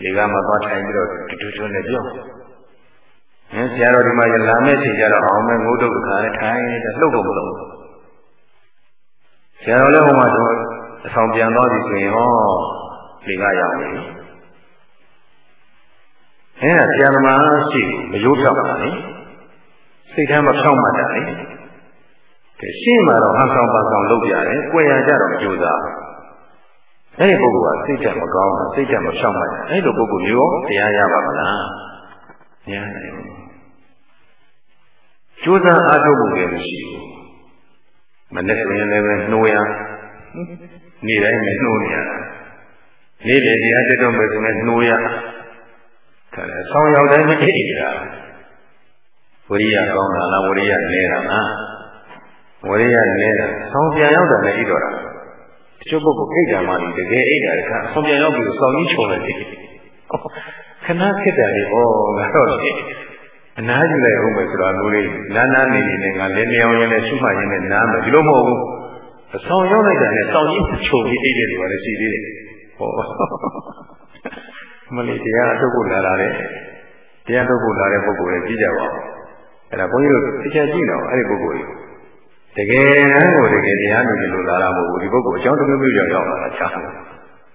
ဒီကမှသွားထိုင်ပြီးတော့တူတူတူနဲ့ပြော။အဲဆရာတော်ဒီမှာလာမဲ့ချိန်ကြတော့အောင်မဲ့ငုတ်တုတ်တခါလေထိုင်တယ်လှုပ်တော့မလို့ ဆရာတော်လည်းဟိုမှာတော့အဆောင်ပြန်သွားပြီဆိုရင်ဟောလေကရောက်နေပြီအဲဒါဆရာသမားရှိမရိုးဖြောက်တာလေစိတ်ထဲမှာဖြောက်မှတ်တာလေကဲရှင်းမှာတော့ဟန်ဆောင်ပါဆောင်လုပ်ပြတယ်၊ကြွယ်ရကြတော့မကြိုးစားအဲ့ဒီပုဂ္ဂိုလ်ကစိတ်ဓာတ်မကောင်းဘူးစိတ်ဓာတ်မဖြောက်မှတ်တယ်အဲ့လိုပုဂ္ဂိုလ်မျိုးတရားရပါမလားမရနိုင်ဘူးကြိုးစားအားထုတ်မှုလည်းမရှိဘူး မနဲ့ဆိုရင်လည်းပဲနှိုးရနေ့တိုင်းပဲနှိုးနေရတာနေ့လေဒီအတက်တော့မယ်ဆိုရင်နှိုးရခါလဲဆောင်းရောက်တိုင်းမအိပ်ကြဝရိယကောင်းတာလားဝရိယနေတာလားဝရိယနေတာဆောင်းပြန်ရောက်တာလည်းဣတော်တာတချို့ပုဂ္ဂိုလ်အိတ်တာမှဒီတကယ်အိတ်တာကဆောင်းပြန်ရောက်ပြီးဆောင်းကြီးချုံလိုက်တယ်ခဏခက်တယ်လေဩငါတော့ အနားယူလိုက်အောင်ပဲဆိုတော့လူလေးနားနားနေနေနဲ့ငါလည်းလျောင်းရင်းနဲ့ရှုမှတ်ရင်းနဲ့နားမယ်ဒီလိုမဟုတ်ဘူးအဆောင်ရောက်လိုက်တာနဲ့စောင့်ကြီးချုပ်ပြီးအိတ်တယ်လို့လည်းရှိသေးတယ်ဟောမလေးတရားအထုတ်ဖို့လာတာလေတရားထုတ်ဖို့လာတဲ့ပုဂ္ဂိုလ်တွေကြည့်ကြပါဦးအဲ့ဒါဘုန်းကြီးတို့သိချင်ကြည့်တော့အဲ့ဒီပုဂ္ဂိုလ်တွေတကယ်တမ်းကိုတကယ်တရားနေလို့လာတာမဟုတ်ဘူးဒီပုဂ္ဂိုလ်အကြောင်းတစ်မျိုးမျိုးကြောင့်ရောက်လာတာချား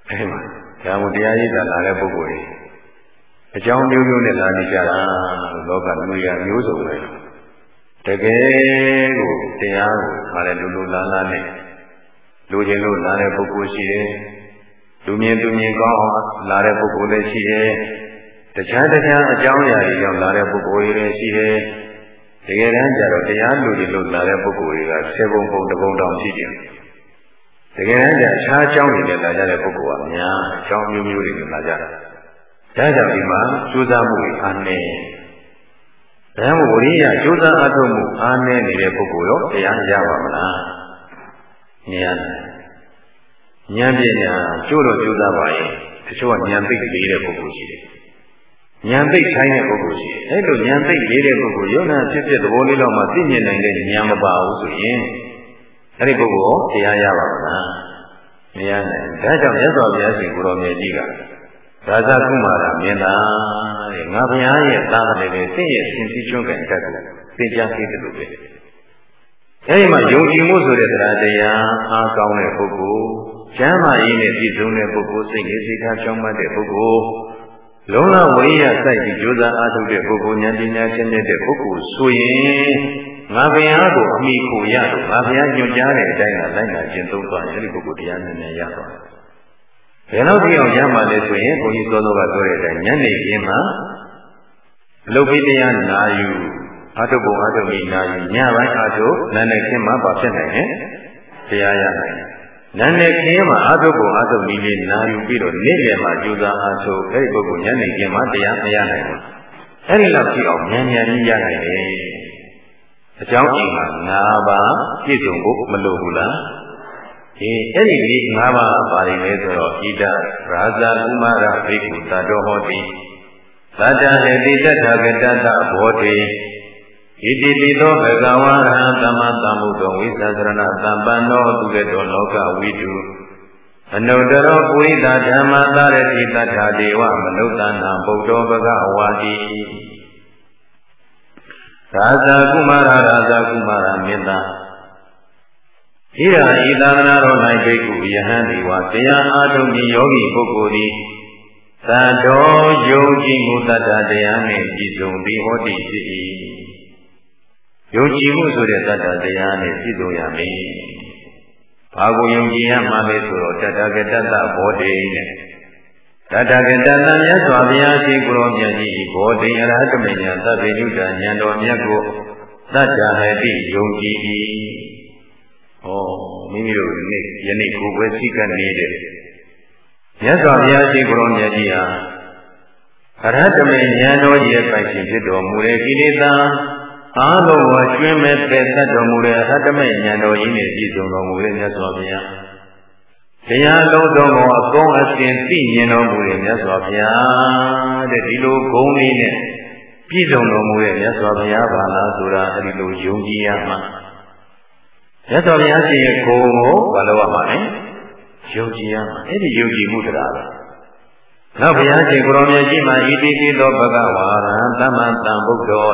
အဲ့မှာဒါမှတရားရည်တာလာတဲ့ပုဂ္ဂိုလ်တွေ အကြောင်းမျိုးမျိုးနဲ့လာနေကြတာလောကလူရမျိုးစုံပဲတကယ်ကိုတရားကိုခါလဲလူလူလားလားနဲ့လူချင်းလို့လာတဲ့ပုဂ္ဂိုလ်ရှိတယ်လူမြင်သူမြင်ကောင်းအောင်လာတဲ့ပုဂ္ဂိုလ်လည်းရှိတယ်တခြားတခြားအကြောင်းအရာတွေကြောင့်လာတဲ့ပုဂ္ဂိုလ်တွေလည်းရှိတယ်တကယ်တမ်းကျတော့တရားလူတွေလို့လာတဲ့ပုဂ္ဂိုလ်တွေကဆယ်ပုံပုံတစ်ပုံတောင်ရှိတယ်တကယ်တမ်းကျအခြားအကြောင်းတွေနဲ့လာကြတဲ့ပုဂ္ဂိုလ်ကအများအကြောင်းမျိုးမျိုးတွေနဲ့လာကြတာ ဒါကြောင့်ဒီမှာကြိုးစားမှုအားနည်းဒါမှမဟုတ်ဝိရိယကြိုးစားအထုတ်မှုအားနည်းနေတဲ့ပုဂ္ဂိုလ်ရောတရားရပါမလားဉာဏ်ဉာဏ်ပညာကျိုးတော့ကြိုးစားပါရဲ့တချို့ကဉာဏ်သိလေးတဲ့ပုဂ္ဂိုလ်ရှိတယ်ဉာဏ်သိထိုင်းတဲ့ပုဂ္ဂိုလ်ရှိတယ်အဲ့လိုဉာဏ်သိလေးတဲ့ပုဂ္ဂိုလ်ယုံနာဖြစ်ဖြစ်သဘောလေးတော့မှသိမြင်နိုင်တဲ့ဉာဏ်မပါဘူးဆိုရင်အဲ့ဒီပုဂ္ဂိုလ်ရောတရားရပါမလားမရနိုင်ဒါကြောင့်မြတ်စွာဘုရားရှင်ကိုရောမြတ်ကြီးက ဒါသကုမာရမြင်တာတဲ့ငါဘုရားရဲ့သားတယ်လေသိရဲ့ရှင်စီကျွန်းကံတတ်တယ်သိကြသိတယ်လို့ပဲအဲဒီမှာယုံကြည်မှုဆိုတဲ့တရားတရားအားကောင်းတဲ့ပုဂ္ဂိုလ်ကျမ်းမာရေးနဲ့ပြည့်စုံတဲ့ပုဂ္ဂိုလ်စိတ်လေးစိတ်ထားချောင်းမတ်တဲ့ပုဂ္ဂိုလ်လုံးလဝိရိယစိုက်ပြီးကြိုးစားအားထုတ်တဲ့ပုဂ္ဂိုလ်ဉာဏ်ပညာချင်းတဲ့ပုဂ္ဂိုလ်ဆိုရင်ငငါဘုရားကိုအမိကိုရတော့ငါဘုရားညွှန်ကြားတဲ့အတိုင်းကလိုက်လာခြင်းသုံးသွားတယ်ဒီပုဂ္ဂိုလ်တရားနဲ့နဲ့ရသွားတယ် ဘယ်လောက်ကြည့်အောင်ရမှလဲဆိုရင်ဘုန်းကြီးစောစောကပြောတဲ့အတိုင်းညနေခင်းမှာအလုတ်ပိတရားနာယူအာထုပ်ပုံအာထုပ်မိနာယူညပိုင်းအာထုပ်နာနေခင်းမှာပါဖြစ်နိုင်တယ်တရားရနိုင်တယ်နာနေခင်းမှာအာထုပ်ပုံအာထုပ်မိလေးနာယူပြီးတော့နေ့လယ်မှာကျူစာအာထုပ်အဲ့ဒီပုဂ္ဂိုလ်ညနေခင်းမှာတရားမရနိုင်ဘူးအဲ့ဒီလောက်ကြည့်အောင်ဉာဏ်ဉာဏ်ကြီးရနိုင်တယ်အကြောင်းအင်္ဂါ၅ပါးပြည့်စုံဖို့မလိုဘူးလား ဒီအဲ့ဒီဒီ၅ပါးပါလိမ့်မယ်ဆိုတော့ဣဒရာဇာကုမာရဘိက္ခုတတော်ဟောတိသတ္တဟေတိတထဂတတဘောတိဣတိပိသောဘဂဝါရဟံသမ္မာသမ္ဗုဒ္ဓဝိသသရဏသမ္ပန္နောသူကတောလောကဝိတုအနုတရောပုရိသဓမ္မသာရတိတထာဒေဝမနုဿနာဗုဒ္ဓဘဂဝါတိရာဇာကုမာရရာဇာကုမာရမေတ္တာ ဣရာဤသာသနာတော်၌ဘိက္ခုယဟန်ဒီဝတရားအားထုတ်ခြင်းယောဂီပုဂ္ဂိုလ်သည်သတ္တောယုံကြည်မှုတတ္တတရားနှင့်ပြည့်စုံပြီးဟောတိဖြစ်၏ယုံကြည်မှုဆိုတဲ့တတ္တတရားနှင့်ပြည့်စုံရမည်ဘာကိုယုံကြည်ရမှာလဲဆိုတော့တတ္တကတ္တဘောဓိနဲ့တတ္တကတ္တမြတ်စွာဘုရားရှင်ကိုရောမြတ်ကြီးဘောဓိအရဟတမညာသဗ္ဗညုတဉာဏ်တော်မြတ်ကိုတတ္တဟတိယုံကြည်၏ ဩမိမိတို့ဒီနေ့ယနေ့ကိုယ်ပဲသိကနေတဲ့မြတ်စွာဘုရားရှင်ကိုရောမြတ်ကြီးဟာအရဟတမေဉာဏ်တော်ရဲ့ပိုင်ရှင်ဖြစ်တော်မူတဲ့ကိလေသာအားလုံးကိုကျွင်းမဲ့တဲ့တတ်တော်မူတဲ့အရဟတမေဉာဏ်တော်ကြီးနဲ့ပြည့်စုံတော်မူတဲ့မြတ်စွာဘုရားတရားလုံးစုံကိုအကုန်အစင်သိမြင်တော်မူတဲ့မြတ်စွာဘုရားတဲ့ဒီလိုဂုဏ်လေးနဲ့ပြည့်စုံတော်မူတဲ့မြတ်စွာဘုရားဘာလားဆိုတာအဲဒီလိုယုံကြည်ရမှာ မြတ်စွာဘုရားရှင်ရဲ့ဂုဏ်ကိုဘာလို့ရမှာလဲယုံကြည်ရမှာအဲ့ဒီယုံကြည်မှုတရားပဲနောက်ဘုရားရှင်ကိုရောင်မြတ်ကြီးမှာဣတိတိသောဘဂဝါရံသမ္မာတံဗုဒ္ဓော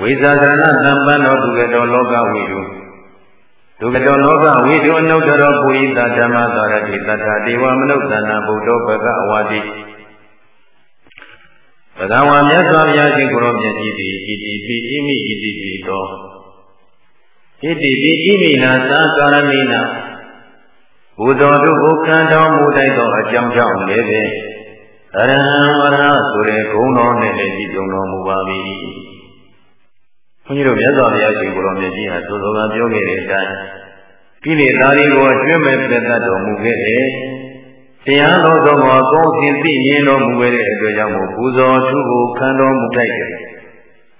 ဝိဇာသရဏသံပန္နောဒုက္ကတောလောကဝိတုဒုက္ကတောလောကဝိတုအနုတ္တရောပုရိသဓမ္မသာရတိတထာဒေဝမနုဿနာဗုဒ္ဓောဘဂဝါတိဘဂဝါမြတ်စွာဘုရားရှင်ကိုရောင်မြတ်ကြီးသည်ဣတိပိဣမိဣတိပိသော ဣတိပိဣမိနာသာကာရမိနာဘုဒ္ဓတို့ကိုခံတော်မူတိုက်သောအကြောင်းကြောင့်လည်းပဲအရဟံဝရဆိုတဲ့ဂုဏ်တော်နဲ့လည်းကြည်ကြုံတော်မူပါ၏ဘုန်းကြီးတို့မြတ်စွာဘုရားရှင်ကိုယ်တော်မြတ်ကြီးဟာသို့သောကပြောခဲ့တဲ့အတိုင်းကိလေသာတွေကိုအကျွမ်းမဲ့ပြတ်တတ်တော်မူခဲ့တယ်တရားတော်သောမှာကောင်းခြင်းသိမြင်တော်မူခဲ့တဲ့အတွက်ကြောင့်မို့ပူဇော်သူကိုခံတော်မူတိုက်တယ်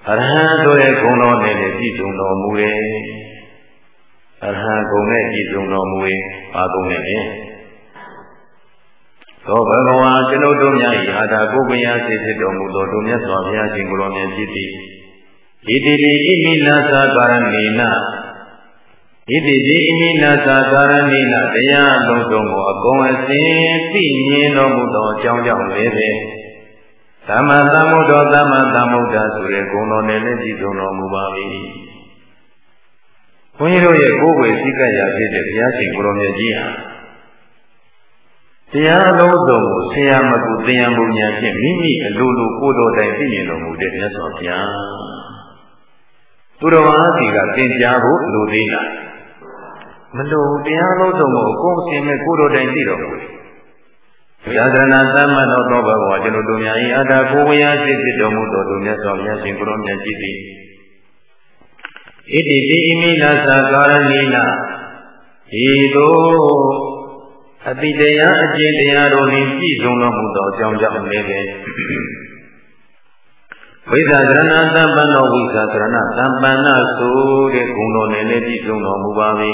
အရဟံဆိုတဲ့ဂုဏ်တော်နဲ့လည်းကြည်ကြုံတော်မူတယ် အရဟံဂုဏ်နဲ့ကြည်ကြုံတော်မူရင်ပါကုန်တယ်လေသောဘဂဝါကျွန်ုပ်တို့များ၏အာထာကိုပယစေဖြစ်တော်မူသောတို့မြတ်စွာဘုရားရှင်ကိုယ်တော်မြတ်ဖြစ်သည်ဣတိတိဣမိနာသာကာရဏေနဣတိတိဣမိနာသာကာရဏေနတရားလုံးစုံကိုအကုန်အစင်သိမြင်တော်မူသောအကြောင်းကြောင့်လည်းပဲသမ္မာသမ္ဗုဒ္ဓသမ္မာသမ္ဗုဒ္ဓဆိုတဲ့ဂုဏ်တော်နဲ့လည်းကြည်စုံတော်မူပါ၏ ဘုန်းကြီးတို့ရဲ့ကိုယ်ွယ်စည်းကပ်ရာဖြစ်တဲ့ဘုရားရှင်ကိုယ်တော်မြတ်ကြီးဟာတရားလုံးစုံကိုဆရာမကူတရားပုံညာဖြင့်မိမိအလိုလိုကိုယ်တော်တိုင်သိမြင်တော်မူတဲ့မြတ်စွာဘုရားသူတော်ဘာစီကသင်ကြားဖို့လိုသေးလားမလိုတရားလုံးစုံကိုအကုန်အစင်မဲ့ကိုယ်တော်တိုင်သိတော်မူတယ်သာသနာသမ္မတော်သောဘဂဝါကျွန်ုပ်တို့များ၏အတ္တကိုဝေယစိတ်ဖြစ်တော်မူသောသူမြတ်စွာဘုရားရှင်ကိုယ်တော်မြတ်ကြီးသည် ဣတိပိဣမိနာသာကာရဏိနာဤသို့အတိတရားအကျင့်တရားတို့နှင့်ပြည့်စုံတော်မူသောအကြောင်းကြောင့်လည်းပဲဝိသကရဏသံပန္နောဝိသကရဏသံပန္နဆိုတဲ့ဂုဏ်တော်နဲ့လည်းပြည့်စုံတော်မူပါ၏ဘု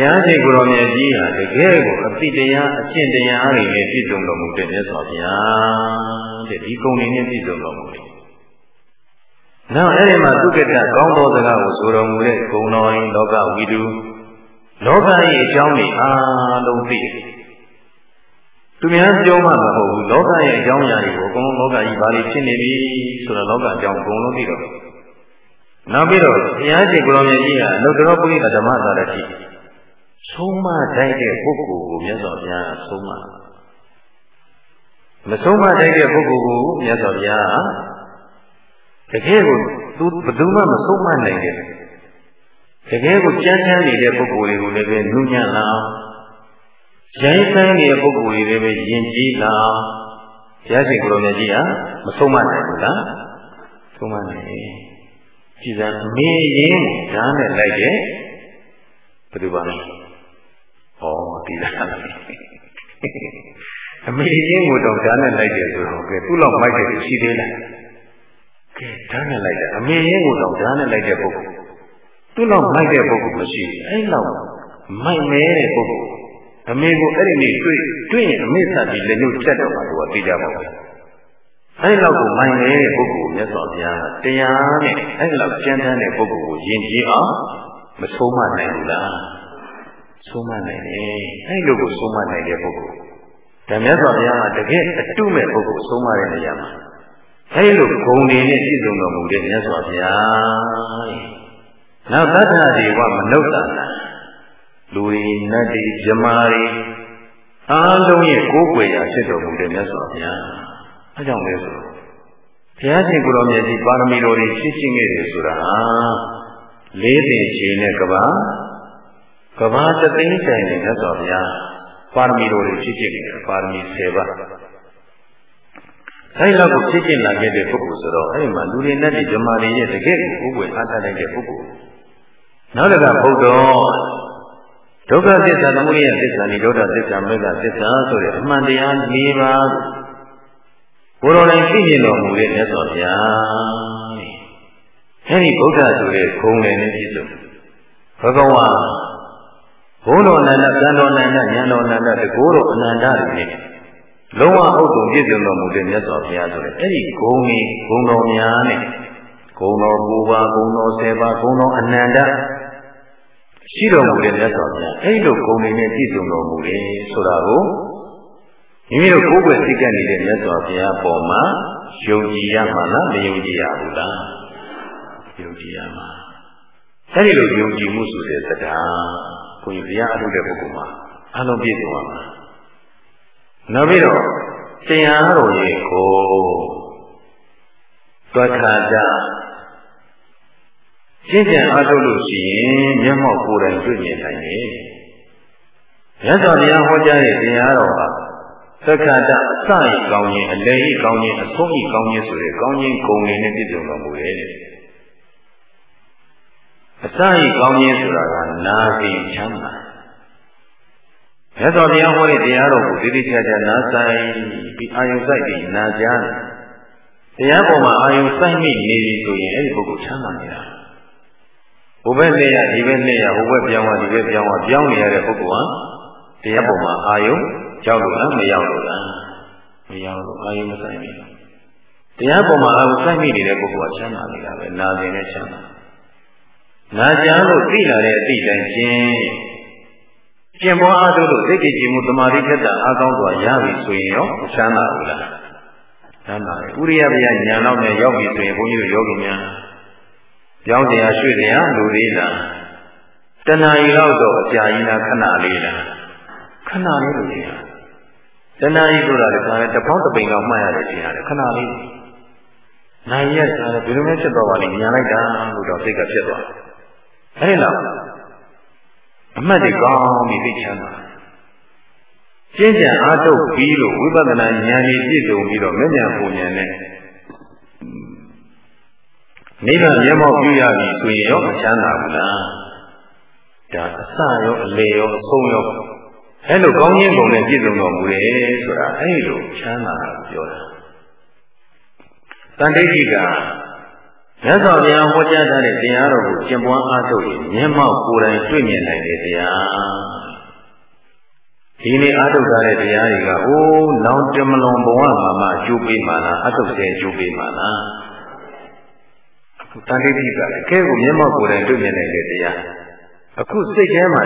ရားရှင်ကိုယ်တော်မြတ်ကြီးဟာတကယ်ကိုအတိတရားအကျင့်တရားတွေနဲ့ပြည့်စုံတော်မူတဲ့မြတ်စွာဘုရားတဲ့ဒီဂုဏ်တွေနဲ့ပြည့်စုံတော်မူတယ် နောက်အဲ့ဒီမှာသုက္ကတကောင်းသောစကားကိုဆိုတော်မူတဲ့ဂုဏ်တော်ရင်လောကဝိတုလောကရဲ့အကြောင်းတွေအားလုံးသိတယ်သူများပြောမှမဟုတ်ဘူးလောကရဲ့အကြောင်းအရာတွေကိုအကုန်လုံးလောကကြီးဘာတွေဖြစ်နေပြီဆိုတော့လောကအကြောင်းအကုန်လုံးသိတော့နောက်ပြီးတော့ဘုရားရှင်ကိုရောင်မြတ်ကြီးကအလုတ္တရောပုရိသဓမ္မသာရတိဆုံးမတိုက်တဲ့ပုဂ္ဂိုလ်ကိုမြတ်စွာဘုရားကဆုံးမမဆုံးမတိုက်တဲ့ပုဂ္ဂိုလ်ကိုမြတ်စွာဘုရား တကယ်ကိုသူဘယ်သူမှမဆုံးမနိုင်တဲ့တကယ်ကိုကြမ်းတမ်းနေတဲ့ပုဂ္ဂိုလ်တွေကိုလည်းပဲနုညံ့လာရိုင်းဆိုင်နေတဲ့ပုဂ္ဂိုလ်တွေလည်းပဲယဉ်ကျေးလာဘုရားရှင်ကိုယ်တော်မြတ်ကြီးဟာမဆုံးမနိုင်ဘူးလားဆုံးမနိုင်ကြည်စံမင်းရင်ဓာတ်နဲ့လိုက်တဲ့ဘယ်သူပါလဲဟောဒီလားအမေရင်ကိုတော့ဓာတ်နဲ့လိုက်တယ်ဆိုတော့ကဲသူ့လောက်မိုက်တယ်ရှိသေးလား ကဲဓာတ်နဲ့လိုက်တယ်အမေရင်ကိုတော့ဓာတ်နဲ့လိုက်တဲ့ပုဂ္ဂိုလ်သူ့လောက်မိုက်တဲ့ပုဂ္ဂိုလ်မရှိဘူးအဲ့လောက်မိုက်မဲတဲ့ပုဂ္ဂိုလ်အမေကိုအဲ့ဒီနေ့တွေ့တွေ့ရင်အမေစပြီးလက်ညှိုးချက်တော့မှသူကသိကြပါဘူးအဲ့လောက်ကိုမိုင်နေတဲ့ပုဂ္ဂိုလ်မြတ်စွာဘုရားတရားနဲ့အဲ့လောက်ကျမ်းတမ်းတဲ့ပုဂ္ဂိုလ်ကိုယဉ်ကျေးအောင်မဆုံးမနိုင်ဘူးလားဆုံးမနိုင်တယ်အဲ့လိုကိုဆုံးမနိုင်တဲ့ပုဂ္ဂိုလ်ဒါမြတ်စွာဘုရားကတကယ်အတုမဲ့ပုဂ္ဂိုလ်ဆုံးမတဲ့နေရာမှာ အဲ့လိုဂုံတွေနဲ့ပြည့်စုံတော်မူတဲ့မြတ်စွာဘုရားနောက်သတ္တဒေဝမနုဿာနာလူရည်နတ်တွေဇမားတွေအားလုံးရဲ့ကိုးကွယ်ရာဖြစ်တော်မူတဲ့မြတ်စွာဘုရားအဲကြောင့်လဲဆိုဘုရားရှင်ကိုယ်တော်မြတ်ကြီးပါရမီတော်တွေရှင်းရှင်းခဲ့တယ်ဆိုတာလေးပင်ရှင်နဲ့ကဘာကဘာတသိန်းတိုင်နဲ့မြတ်စွာဘုရားပါရမီတော်တွေရှင်းရှင်းခဲ့တယ်ပါရမီ10ပါး အဲဒီလောက်ကိုဖြစ်ကျင်လာခဲ့တဲ့ပုဂ္ဂိုလ်ဆိုတော့အဲဒီမှာလူတွေနဲ့ဒီဇမားတွေရဲ့တကယ်ကိုကိုယ်ဝယ်အားထားတဲ့ပုဂ္ဂိုလ်နောက်တစ်ခါဘုဒ္ဓဒုက္ခသစ္စာသမုဒယသစ္စာနိရောဓသစ္စာမေဃသစ္စာဆိုတဲ့အမှန်တရား၄ပါးကိုယ်တော်တိုင်သိမြင်တော်မူတဲ့မြတ်စွာဘုရားအဲဒီဗုဒ္ဓဆိုတဲ့ဂုဏ်လည်းနဲ့ပြည့်စုံဘဂဝါဘုန်းတော်အနန္တကံတော်အနန္တဉာဏ်တော်အနန္တတကိုးတော်အနန္တတွေနဲ့ လုံးဝအုပ်စုံပြည့်စုံတော်မူတဲ့မြတ်စွာဘုရားဆိုတဲ့အဲဒီဂုဏ်ကြီးဂုဏ်တော်များနဲ့ဂုဏ်တော်၉ပါးဂုဏ်တော်၁၀ပါးဂုဏ်တော်အနန္တရှိတော်မူတဲ့မြတ်စွာဘုရားအဲ့လိုဂုဏ်တွေနဲ့ပြည့်စုံတော်မူတယ်ဆိုတာကိုမိမိတို့ကိုယ်ွယ်သိကပ်နေတဲ့မြတ်စွာဘုရားပေါ်မှာယုံကြည်ရမှာလားမယုံကြည်ရဘူးလားယုံကြည်ရမှာအဲ့ဒီလိုယုံကြည်မှုဆိုတဲ့စကားကိုဘုရားအထုတဲ့ပုဂ္ဂိုလ်မှာအလုံးပြည့်စုံပါမှာ နောက်ပြီးတော့တရားတော်ရဲ့ကိုသွက်ခါကြရှင်းပြန်အားထုတ်လို့ရှိရင်မျက်မှောက်ကိုယ်တိုင်တွေ့မြင်နိုင်တယ်။မြတ်စွာဘုရားဟောကြားတဲ့တရားတော်ဟာသက္ကတအစဤကောင်းခြင်းအလယ်ဤကောင်းခြင်းအဆုံးဤကောင်းခြင်းဆိုတဲ့ကောင်းခြင်းဂုဏ်တွေနဲ့ပြည့်စုံတော်မူတယ်။အစဤကောင်းခြင်းဆိုတာကနာစီချမ်းသာ မြတ်စွာဘုရားဟောတဲ့တရားတော်ကိုဒီတိကျကျနာဆိုင်ပြီးအာယုစိုက်ပြီးနာကြားတယ်တရားပေါ်မှာအာယုစိုက်မိနေပြီဆိုရင်အဲ့ဒီပုဂ္ဂိုလ်ချမ်းသာနေတာဟိုဘက်နေရဒီဘက်နေရဟိုဘက်ပြောင်းသွားဒီဘက်ပြောင်းသွားပြောင်းနေရတဲ့ပုဂ္ဂိုလ်ဟာတရားပေါ်မှာအာယုရောက်လို့လားမရောက်လို့လားမရောက်လို့အာယုမဆိုင်ဘူးတရားပေါ်မှာအာယုဆိုင်မိနေတဲ့ပုဂ္ဂိုလ်ကချမ်းသာနေတာပဲနာကျင်နဲ့ချမ်းသာနာကြလို့သိလာတဲ့အသိတိုင်းချင်း ကျင့်ပွားအားထုတ်လို့သိကြည်ကြည်မှုတမာတိထက်တာအားကောင်းစွာရပြီဆိုရင်ရောချမ်းသာဘူးလားချမ်းသာတယ်ဥရိယဗျာညာတော့နဲ့ရောက်ပြီဆိုရင်ဘုန်းကြီးတို့ယောဂီများပြောင်းတရားရွှေ့တရားလူသေးလားတဏှာကြီးတော့တော့အကြာကြီးလားခဏလေးလားခဏလေးလို့ရှိတာတဏှာကြီးဆိုတာလည်းဒါလည်းတပေါင်းတပိန်တော့မှတ်ရတယ်ရှိရတယ်ခဏလေးနိုင်ရက်ဆိုတော့ဒီလိုမျိုးဖြစ်တော့ပါလိမ့်ညာလိုက်တာလို့တော့စိတ်ကဖြစ်သွားတယ်အဲဒီတော့ အမှတ်တွေကောင်းပြီးသိချမ်းသာကျင့်ကြံအားထုတ်ပြီးလို့ဝိပဿနာဉာဏ်ကြီးပြည့်စုံပြီးတော့မျက်ဉာဏ်ပုံဉာဏ်နဲ့နိဗ္ဗာန်မျက်မှောက်ပြုရပြီဆိုရင်ရောမချမ်းသာဘူးလားဒါအစရောအလေရောအဆုံးရောအဲလိုကောင်းခြင်းကုန်နဲ့ပြည့်စုံတော်မူတယ်ဆိုတာအဲလိုချမ်းသာတာပြောတာတန်တိဋ္ဌိက မြတ်စွာဘုရားဟောကြားထားတဲ့တရားတော်ကိုကျင့်ပွားအားထုတ်ရင်မျက်မှောက်ကိုယ်တိုင်တွေ့မြင်နိုင်တဲ့တရားဒီနေ့အားထုတ်ထားတဲ့တရားတွေကအိုးနောင်တမလွန်ဘဝမှာမှအကျိုးပေးမှလားအထုတ်တဲ့အကျိုးပေးမှလားတန်တိဋ္ဌိကလည်းအကဲကိုမျက်မှောက်ကိုယ်တိုင်တွေ့မြင်နိုင်တဲ့တရားအခုစိတ်ထဲမှာ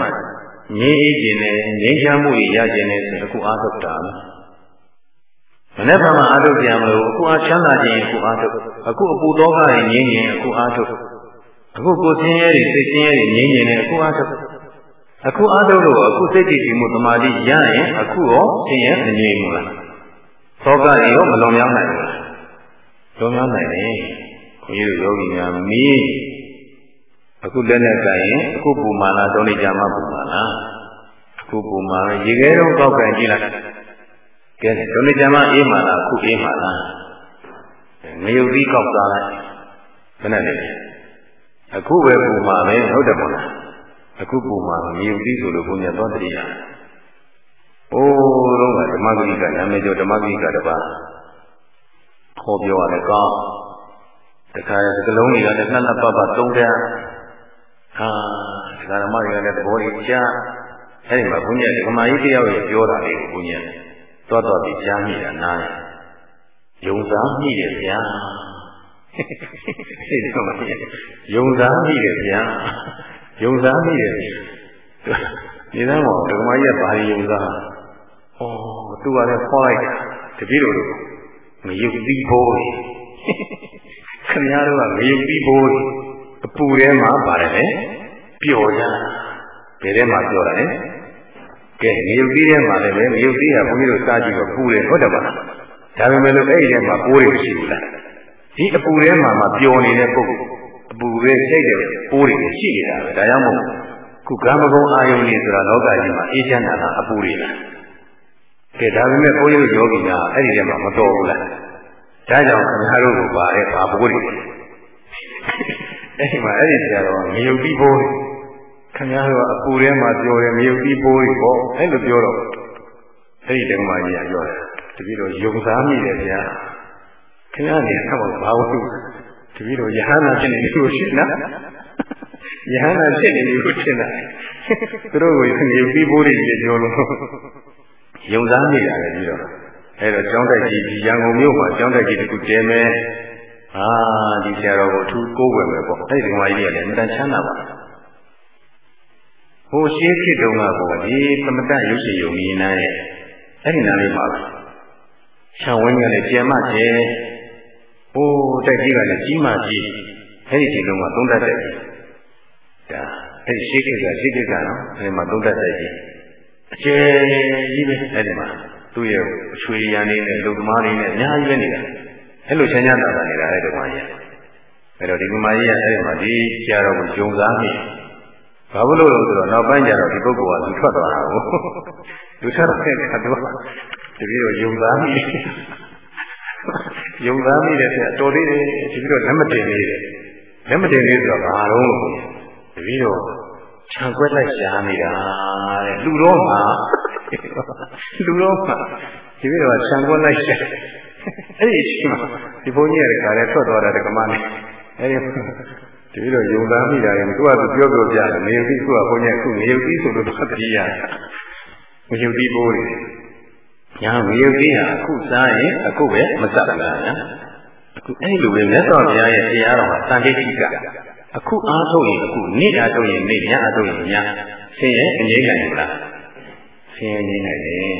ငြိမ်းအေးခြင်းနဲ့ငြိမ်းချမ်းမှုရခြင်းနဲ့ဆိုအခုအားထုတ်တာ မနေ့ကမှအားထုတ်ကြမလို့အခုအားချမ်းသာခြင်းအခုအားထုတ်အခုအပူသောကတွေငြိမ်းခြင်းအခုအားထုတ်အခုကိုယ်ဆင်းရဲတွေစိတ်ဆင်းရဲတွေငြိမ်းခြင်းနဲ့အခုအားထုတ်အခုအားထုတ်လို့အခုစိတ်ကြည်ကြည်မှုတမာတိရရင်အခုရောဆင်းရဲမငြိမ်းဘူးလားသောကတွေရောမလွန်မြောက်နိုင်ဘူးလားလွန်မြောက်နိုင်တယ်ဘုန်းကြီးတို့ယောဂီများမီးအခုလက်နဲ့ကြရင်အခုပူမာလားတောနေကြမှာပူမာလားအခုပူမာပဲရေခဲတော့ကောက်ကန်ကြည့်လိုက် ကဲတောနေကြမှာအေးမာလားအခုအေးမာလားငရုတ်ပြီးကောက်စားလိုက်ဘယ်နဲ့လဲအခုပဲပူမာပဲဟုတ်တယ်မဟုတ်လားအခုပူမာငရုတ်ပြီးဆိုလို့ဘုညာတော့တည်းရအိုးတော့ဓမ္မဂိကနာမည်ကျော်ဓမ္မဂိကတပါဟောပြောရတယ်ကောင်းတခါရစကလုံးတွေကလည်းနှစ်နှစ်ပတ်ပတ်သုံးကြဟာဒကာဓမ္မတွေကလည်းသဘောကြီးကြားအဲ့ဒီမှာဘုညာဓမ္မကြီးတယောက်ရဲ့ပြောတာလေးကိုဘုညာ သွားသွားပြီးကြားမိတာနားယုံစားမိတယ်ဗျာသိတယ်မလားယုံစားမိတယ်ဗျာယုံစားမိတယ်ဒီသားမောဓမ္မကြီးကဘာယုံစားဩသူကလည်းခေါ်လိုက်တပည့်တော်တို့မယုံသိဖို့ခင်ဗျားတို့ကမယုံသိဖို့အပူထဲမှာပါတယ်လေပျော်ကြဘယ်ထဲမှာပျော်တာလဲ ကဲငရုတ်သီးထဲမှာလည်းပဲငရုတ်သီးကဘုန်းကြီးတို့စားကြည့်တော့ပူတယ်ဟုတ်တယ်ပါလားဒါပေမဲ့လို့အဲ့ဒီထဲမှာပိုးတွေမရှိဘူးလားဒီအပူထဲမှာမှပျော်နေတဲ့ပုဂ္ဂိုလ်အပူပဲစိတ်တယ်ပိုးတွေရှိနေတာပဲဒါကြောင့်မို့ခုကာမဂုဏ်အာယုန်ကြီးဆိုတာလောကကြီးမှာအေးချမ်းတာကအပူတွေလားကဲဒါပေမဲ့ဘုန်းကြီးတို့ယောဂီကအဲ့ဒီထဲမှာမတော်ဘူးလားဒါကြောင့်ခင်ဗျားတို့ကပါတဲ့ဘာပိုးတွေအဲ့ဒီမှာအဲ့ဒီဆရာတော်ငရုတ်ပြီးပိုး ခင်ဗျားတို့ကအပူထဲမှာပြောတယ်ငရုတ်ပြီးပိုးတွေပေါ့အဲ့လိုပြောတော့အဲ့ဒီတက္ကမကြီးကပြောတယ်တပည့်တော်ယုံစားမိတယ်ဗျာခင်ဗျားနေတော့ဘာဝတ္ထုတပည့်တော်ယဟနာဖြစ်နေလို့ရှိနော်ယဟနာဖြစ်နေလို့ရှိနေတာသူတို့ကိုငရုတ်ပြီးပိုးတွေပြောလို့ယုံစားမိတာလေပြီးတော့အဲ့တော့ကျောင်းတိုက်ကြီးဒီရန်ကုန်မြို့မှာကျောင်းတိုက်ကြီးတစ်ခုတဲမယ်အာဒီဆရာတော်ကိုအထူးကိုးကွယ်မယ်ပေါ့အဲ့ဒီဓမ္မကြီးတွေကလည်းအမှန်တန်ချမ်းသာပါ ဟိုရှင်းခေတုန်းကပေါ့ဒီသမတရုပ်ရှင်ယုံမြင်နာရဲ့အဲ့ဒီနားလေးပါပဲခြံဝင်းကလည်းကျဲမကျဲဟိုတိုက်ကြီးကလည်းကြီးမှကြီးအဲ့ဒီချိန်တုန်းကသုံးတတ်တယ်ဒါအဲ့ဒီရှင်းခေကရှင်းခေကနော်အဲ့ဒီမှာသုံးတတ်တယ်ကြီးအကျယ်ကြီးပဲအဲ့ဒီမှာသူ့ရဲ့အချွေရန်လေးနဲ့လူသမားလေးနဲ့အများကြီးပဲနေတာအဲ့လိုချမ်းသာတာနေတာအဲ့ဒီမှာကြီးအဲ့တော့ဒီကမာကြီးကအဲ့ဒီမှာဒီဆရာတော်ကိုဂျုံစားမိ ဘာလို့လို့ဆိုတော့နောက်ပိုင်းကျတော့ဒီပုဂ္ဂိုလ်ကသူထွက်သွားတာကိုလူထွက်တဲ့အခါတော့တပည့်တော်ယုံသားမိယုံသားမိတဲ့ဆရာတော်သေးတယ်တပည့်တော်လက်မတင်သေးတယ်လက်မတင်သေးဆိုတော့ဘာတော့လို့တပည့်တော်ခြံကွက်လိုက်ရှားနေတာတဲ့လူတော့မှာလူတော့မှာတပည့်တော်ခြံကွက်လိုက်ရှားအဲ့ဒီအချိန်မှာဒီဘုန်းကြီးရဲ့ခါလဲထွက်သွားတာတက္ကမနဲ့အဲ့ဒီ တပည့်တော်ယုံသားမိတာရင်သူကသူပြောပြောပြတယ်နေပြီခုကဘုန်းကြီးခုနေပြီဆိုလို့တော့တတိယမယုံတိပိုးတွေညာမယုံတိဟာအခုစားရင်အခုပဲမစပ်ဘူးလားညာအခုအဲ့လိုပဲမြတ်စွာဘုရားရဲ့တရားတော်ဟာတန်တိတိကအခုအားထုတ်ရင်အခုနေ့အားထုတ်ရင်နေ့ညအားထုတ်ရင်ညဆင်းရဲအငြိမ့်နိုင်ဘူးလားဆင်းရဲနေနိုင်တယ်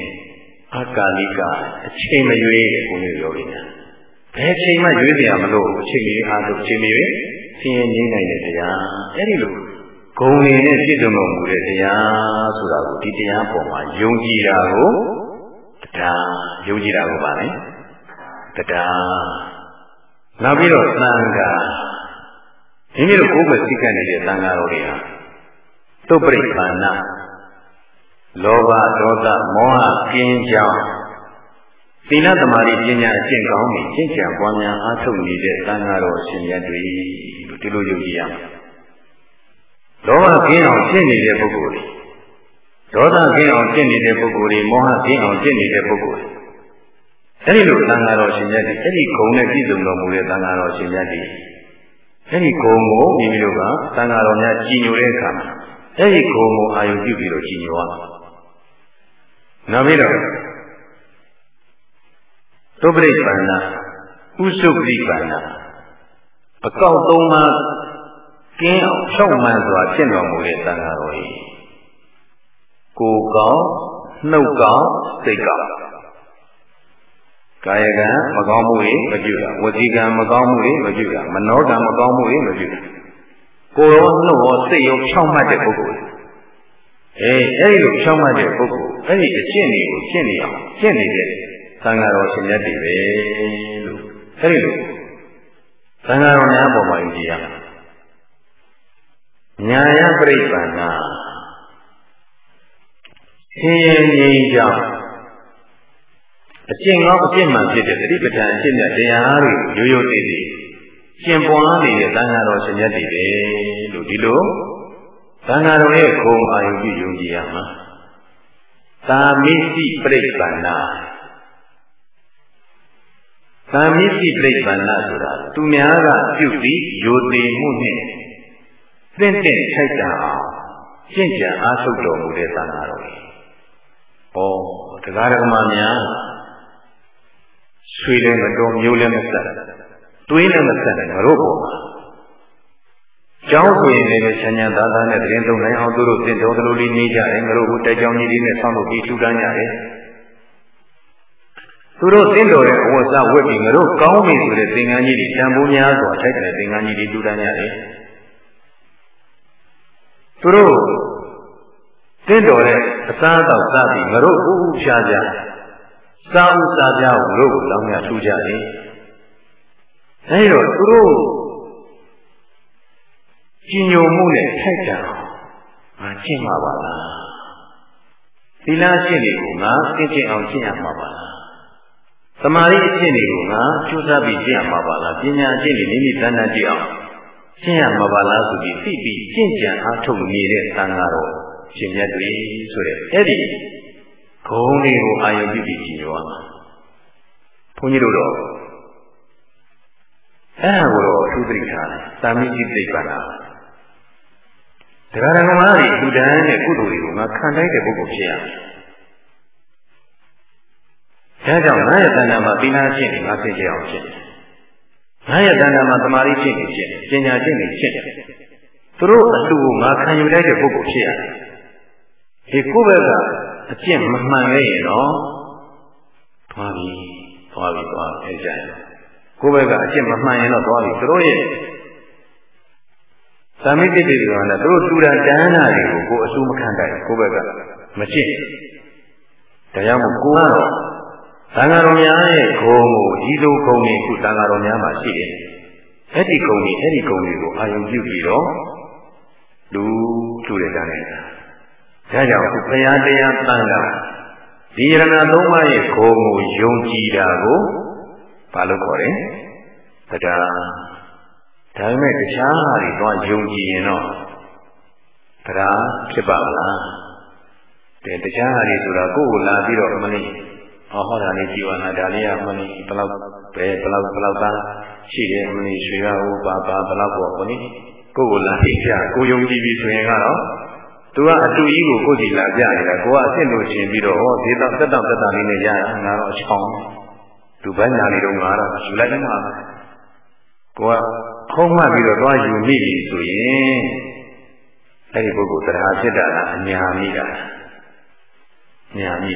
အကာလိကအချိန်မရွေးဘုန်းကြီးပြောပြီးညာဘယ်ချိန်မှရွေးစရာမလိုအချိန်ကြီးအားထုတ်ချိန်မရွေး ဆင်းရဲငြိမ့်နိုင်တဲ့တရားအဲ့ဒီလိုဂုံနေနဲ့ပြည့်စုံတော်မူတဲ့တရားဆိုတာကိုဒီတရားပေါ်မှာယုံကြည်တာကိုတရားယုံကြည်တာကိုပါလေတရားနောက်ပြီးတော့သံဃာမိမိတို့ကိုယ်ပဲသိက္ခာနေတဲ့သံဃာတော်တွေဟာတုပ္ပရိပါဏလောဘဒေါသမောဟကင်းကြောင်းသီလသမာဓိပညာအကျင့်ကောင်းပြီးကျင့်ကြံပွားများအားထုတ်နေတဲ့သံဃာတော်အရှင်မြတ်တွေ ဒီလိုယုံကြည်ရမယ်လောဘကင်းအောင်ကျင့်နေတဲ့ပုဂ္ဂိုလ်တွေဒေါသကင်းအောင်ကျင့်နေတဲ့ပုဂ္ဂိုလ်တွေမောဟကင်းအောင်ကျင့်နေတဲ့ပုဂ္ဂိုလ်တွေအဲဒီလိုသံဃာတော်ရှင်မြတ်တွေအဲဒီဂုဏ်နဲ့ပြည့်စုံတော်မူတဲ့သံဃာတော်ရှင်မြတ်တွေအဲဒီဂုဏ်ကိုမိမိတို့ကသံဃာတော်များကြည်ညိုတဲ့အခါမှာအဲဒီဂုဏ်ကိုအာရုံပြုပြီးတော့ကြည်ညိုရမယ်။နောက်ပြီးတော့သုပရိပန္နဥစုပရိပန္န အကောက်သုံးပါးကင်းအောင်ဖြောက်မှန်စွာဖြစ်တော်မူတဲ့သံဃာတော်ကြီးကိုယ်ကောင်းနှုတ်ကောင်းစိတ်ကောင်းကာယကံမကောင်းမှုတွေမပြုတာဝစီကံမကောင်းမှုတွေမပြုတာမနောကံမကောင်းမှုတွေမပြုတာကိုယ်ရောနှုတ်ရောစိတ်ရောဖြောက်မှတ်တဲ့ပုဂ္ဂိုလ်အေးအဲ့ဒီလိုဖြောက်မှတ်တဲ့ပုဂ္ဂိုလ်အဲ့ဒီအကျင့်တွေကိုကျင့်နေအောင်ကျင့်နေတဲ့သံဃာတော်ရှင်မြတ်တွေပဲလို့အဲ့ဒီလို သံဃာတော်များပေါ်မှာယုံကြည်ရမယ်ညာယပြိပန္နာဆင်းရဲငြိမ်းချမ်းအကျင့်ကောင်းအကျင့်မှန်ဖြစ်တဲ့သတိပဋ္ဌာန်အကျင့်မြတ်တရားတွေရိုးရိုးသေးသေးကျင့်ပွားနေတဲ့သံဃာတော်ရှင်မြတ်တွေပဲလို့ဒီလိုသံဃာတော်ရဲ့ဂုဏ်အာရုံပြုယုံကြည်ရမှာသာမိတိပြိပန္နာ သာမိတိပြိပန္နာဆိုတာသူများကပြုပြီးယိုသေးမှုနဲ့သင့်တဲ့ထိုက်တာအောင်ကျင့်ကြံအားထုတ်တော်မူတဲ့သံဃာတော်ကြီး။ဩတရားဓမ္မများဆွေလည်းမတော်မျိုးလည်းမဆက်တွေးလည်းမဆက်ငါတို့ပေါ်မှာကျောင်းဆိုရင်လည်းချမ်းချမ်းသာသာနဲ့တရင်သုံးနိုင်အောင်သူတို့သင်တော်ကလေးလေးနေကြတယ်ငါတို့ဟိုတက်ကြောင်းကြီးလေးနဲ့ဆောင်းလို့ပြီးထူတန်းကြတယ် သူတို့သင်တော်တဲ့အဝတ်စားဝတ်ပြီးငါတို့ကောင်းပြီဆိုတဲ့သင်္ကန်းကြီးတွေတန်ဖိုးများစွာထိုက်တဲ့သင်္ကန်းကြီးတွေထူတန်းကြတယ်သူတို့သင်တော်တဲ့အစားအသောက်စားပြီးငါတို့ဥဥဖြားကြစားဥစားကြကိုတို့ကိုလောင်းရထူကြတယ်အဲဒီတော့သူတို့ကြည်ညိုမှုနဲ့ထိုက်တန်ငါကျင့်မှာပါလားသီလရှင်းတွေကိုငါသိကျင့်အောင်ကျင့်ရမှာပါလား သမာဓိအကျင့်တွေကိုငါကြိုးစားပြီးကျင့်ရမှာပါလားပညာအကျင့်တွေမိမိတဏ္ဍာကြည့်အောင်ကျင့်ရမှာပါလားဆိုပြီးသိပြီးကျင့်ကြံအားထုတ်နေတဲ့သံဃာတော်ရှင်မြတ်တွေဆိုတဲ့အဲ့ဒီဂုံးလေးကိုအာရုံပြုပြီးကြည့်ရမှာဘုန်းကြီးတို့တော့အဲ့ဒါကိုတော့အထူးသတိထားတယ်သာမိจิตသိပ္ပံလားတရားဓမ္မတွေလူတန်းတဲ့ကုသိုလ်တွေကိုငါခံတိုက်တဲ့ပုဂ္ဂိုလ်ဖြစ်ရမယ် ဒါကြောင့်ငါရဲ့တဏ္ဍာမှာသီလရှင်းနေငါသိကြအောင်ရှင်းတယ်ငါရဲ့တဏ္ဍာမှာသမာဓိရှင်းနေရှင်းတယ်ပညာရှင်းနေရှင်းတယ်သူတို့အလှကိုငါခံယူလိုက်တဲ့ပုဂ္ဂိုလ်ဖြစ်ရတယ်ဒီကိုယ့်ဘက်ကအကျင့်မမှန်လေရင်တော့သွားပြီသွားပြီသွားအဲကြရင်ကိုယ့်ဘက်ကအကျင့်မမှန်ရင်တော့သွားပြီသူတို့ရဲ့သမိတိတိဆိုတာကသူတို့တူတာတန်းတာတွေကိုကိုယ်အဆူမခံတိုက်ကိုယ့်ဘက်ကမကျင့်ဒါကြောင့်မို့ကိုယ်ကတော့ သံဃာတော်များရဲ့ဂုံကိုဒီလိုဂုံတွေခုသံဃာတော်များမှာရှိတယ်အဲ့ဒီဂုံတွေအဲ့ဒီဂုံတွေကိုအာယုံပြုပြီးတော့လူလူတဲ့တန်းနေတာဒါကြောင့်ဘုရားတရားတန်တာဒီရဏသုံးပါးရဲ့ဂုံကိုယုံကြည်တာကိုဘာလို့ခေါ်လဲတရားဒါပေမဲ့တခြားဟာတွေတော့ယုံကြည်ရင်တော့တရားဖြစ်ပါမလားတဲ့တခြားဟာတွေဆိုတာကိုယ်ကိုလာပြီးတော့မလေး ဟောဟောတာလေးကြည်ဝနာဒါလေးကမလေးဘလောက်ပဲဘလောက်ဘလောက်သားရှိတယ်မလေးရွှေရဟိုပါပါဘလောက်ပေါ့ဘုန်းကြီးကိုယ်ကိုလာပြီးပြကိုယုံကြည်ပြီဆိုရင်ကတော့သူကအတူကြီးကိုကိုယ်စီလာပြနေတာကိုကအစ်စ်လို့ရှင်ပြီးတော့ဟောဒေသသက်တောင့်သက်တာလေးနဲ့ရရငါတော့အချောင်းသူဘန်းညာလေးတော့ငါတော့ယူလိုက်မှာကိုကခုံးမှပြီးတော့သွားယူမိပြီဆိုရင်အဲ့ဒီပုဂ္ဂိုလ်တရားဖြစ်တာလားအညာမိတာညာမိ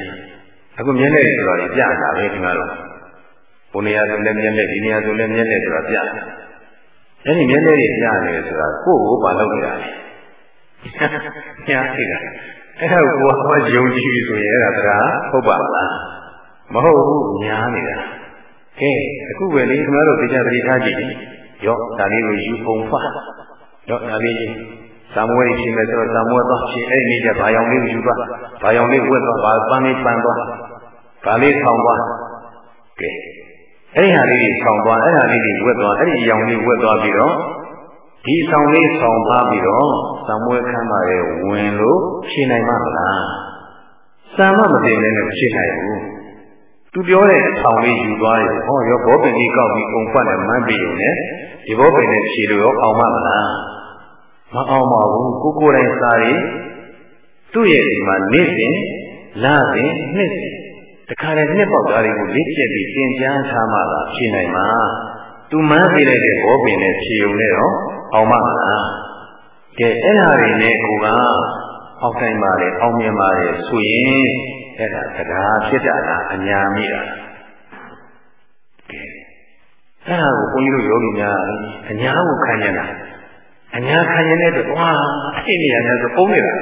အခုမျက်လက်ဆိုတာပြတာပဲဒီမှာတော့ဘုနေရာဆိုလည်းမျက်လက်ဒီနေရာဆိုလည်းမျက်လက်ဆိုတာပြတယ်အဲ့ဒီမျက်လက်တွေပြနေတယ်ဆိုတာကိုယ့်ကိုဘာလုပ်နေတာလဲညာဖြစ်တာအဲ့ဒါကိုဟောယုံကြည်ဆိုရင်အဲ့ဒါတရားဟုတ်ပါလားမဟုတ်ဘူးညာနေတာကဲအခုပဲလေခင်ဗျားတို့တရားသတိထားကြည့်ရောဒါလေးကိုယူပုံဖတ်ရောဒါလေး ကြီးသံမွေးရှိမယ်ဆိုတော့သံမွေးသွားရှင်အဲ့ဒီနေ့ကျဘာရောင်လေးကိုယူသွားဘာရောင်လေးဝတ်သွားဘာပန်းလေးပန်းသွားဘာလေးထောင်သွားကဲအဲ့ဒီဟာလေးကြီးထောင်သွားအဲ့ဟာလေးကြီးဝတ်သွားအဲ့ဒီရောင်လေးဝတ်သွားပြီးတော့ဒီဆောင်လေးဆောင်သွားပြီးတော့သံမွေးခမ်းပါရဲ့ဝင်လို့ဖြေနိုင်မှာမလားစံမမတင်လည်းဖြေနိုင်ဘူးသူပြောတဲ့ဆောင်လေးယူသွားရင်ဟောရောဘောပင်ကြီးကောက်ပြီးပုံဖတ်နဲ့မှန်းပြီးရင်လည်းဒီဘောပင်နဲ့ဖြေလို့ရောအောင်မမလား မအောင်ပါဘူးကိုကိုယ်တိုင်စားရင်သူ့ရဲ့ဒီမှာနေ့စဉ်လစဉ်နှစ်စဉ်တခါတည်းနှစ်ပေါက်သားတွေကိုလေ့ကျက်ပြီးသင်ကြားထားမှသာဖြေနိုင်မှာသူမှန်းပေးလိုက်တဲ့ဘောပင်နဲ့ဖြေုံနဲ့တော့အောင်မလားကဲအဲ့ဟာတွေနဲ့ကိုကအောက်တိုင်းပါလေအောင်မြင်ပါလေဆိုရင်အဲ့ဒါတရားဖြစ်တာလားအညာမိတာကဲအဲ့ဒါကိုဘုန်းကြီးတို့ယောဂီများအညာကိုခံရတာ အညာခံရတဲ့တော့ဝါအဲ့ဒီနေရာများဆိုပုံနေတာ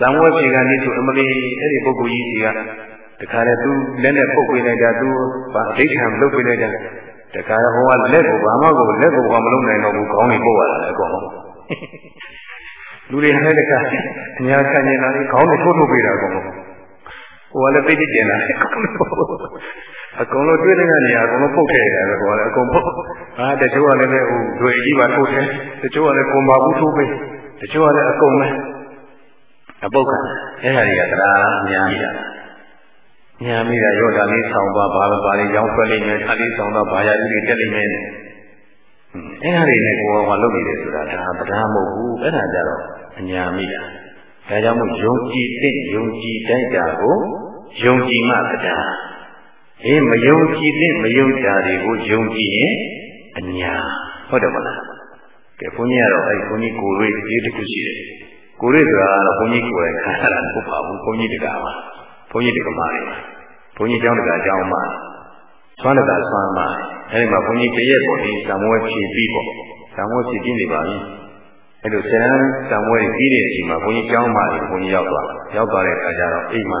ဇံဝဲပြေကနေဆိုအမလီအဲ့ဒီပုဂ္ဂိုလ်ကြီးကြီးကတခါလေသူလက်နဲ့ပုတ်ပေးလိုက်တာသူဗာအဋ္ဌံလုပ်ပေးလိုက်တာတခါဟိုကလက်ကိုဘာမှကိုလက်ကိုဘာမလုပ်နိုင်တော့ဘူးခေါင်းကြီးပုတ်ရတာလေအကုန်လုံးလူတွေနဲ့တခါအများခံနေတာလေခေါင်းကိုထိုးထိုးပေးတာအကုန်လုံးဟိုကလည်းသိသိကျင်လာ အကုန်လုံးတွေ့တဲ့နေရာအကုန်လုံးပုတ်ထည့်ရတယ်ကွာအကုန်ပုတ်ဟာတချို့ကလည်းဟိုတွေကြီးပါထုတ်တယ်တချို့ကလည်းကွန်ပါဘူးထိုးပေးတချို့ကလည်းအကုန်ပဲအပုတ်ကအဲ့ဒါတွေကတရားများမိတာညာမိတာရောဒါလေးဆောင်သွားဘာလို့ပါလေးရောင်းဆွဲလိုက်မယ်ဒါလေးဆောင်သွားဘာရည်လေးတက်လိုက်မယ်အဲ့ဒါတွေနဲ့ကိုယ်ကလုပ်နေတယ်ဆိုတာဒါတရားမဟုတ်ဘူးအဲ့ဒါကြတော့အညာမိတာဒါကြောင့်မို့ယုံကြည်တဲ့ယုံကြည်တိုက်တာကိုယုံကြည်မှတရား အေးမယုံကြည်တဲ့မယုံတာတွေကိုယုံကြည်ရင်အညာဟုတ်တယ်မလားကဲဘုန်းကြီးကတော့အဲ့ဘုန်းကြီးကိုယ်ရေးဒီတစ်ခုရှိတယ်ကိုယ်ရေးဆိုတာကတော့ဘုန်းကြီးကိုယ်ရခံရတာမဟုတ်ပါဘူးဘုန်းကြီးတကားပါဘုန်းကြီးတက္ကမတွေဘုန်းကြီးကျောင်းတက္ကကျောင်းမှာဆွမ်းတက္ကဆွမ်းမှာအဲဒီမှာဘုန်းကြီးတရက်ပေါ်ဒီသံဝဲဖြည့်ပြီးပေါ့သံဝဲဖြည့်ပြီးနေပါပြီအဲလိုဆယ်တန်းသံဝဲပြီးတဲ့အချိန်မှာဘုန်းကြီးကျောင်းမှာဘုန်းကြီးရောက်သွားရောက်သွားတဲ့အခါကျတော့အိမ်မှာ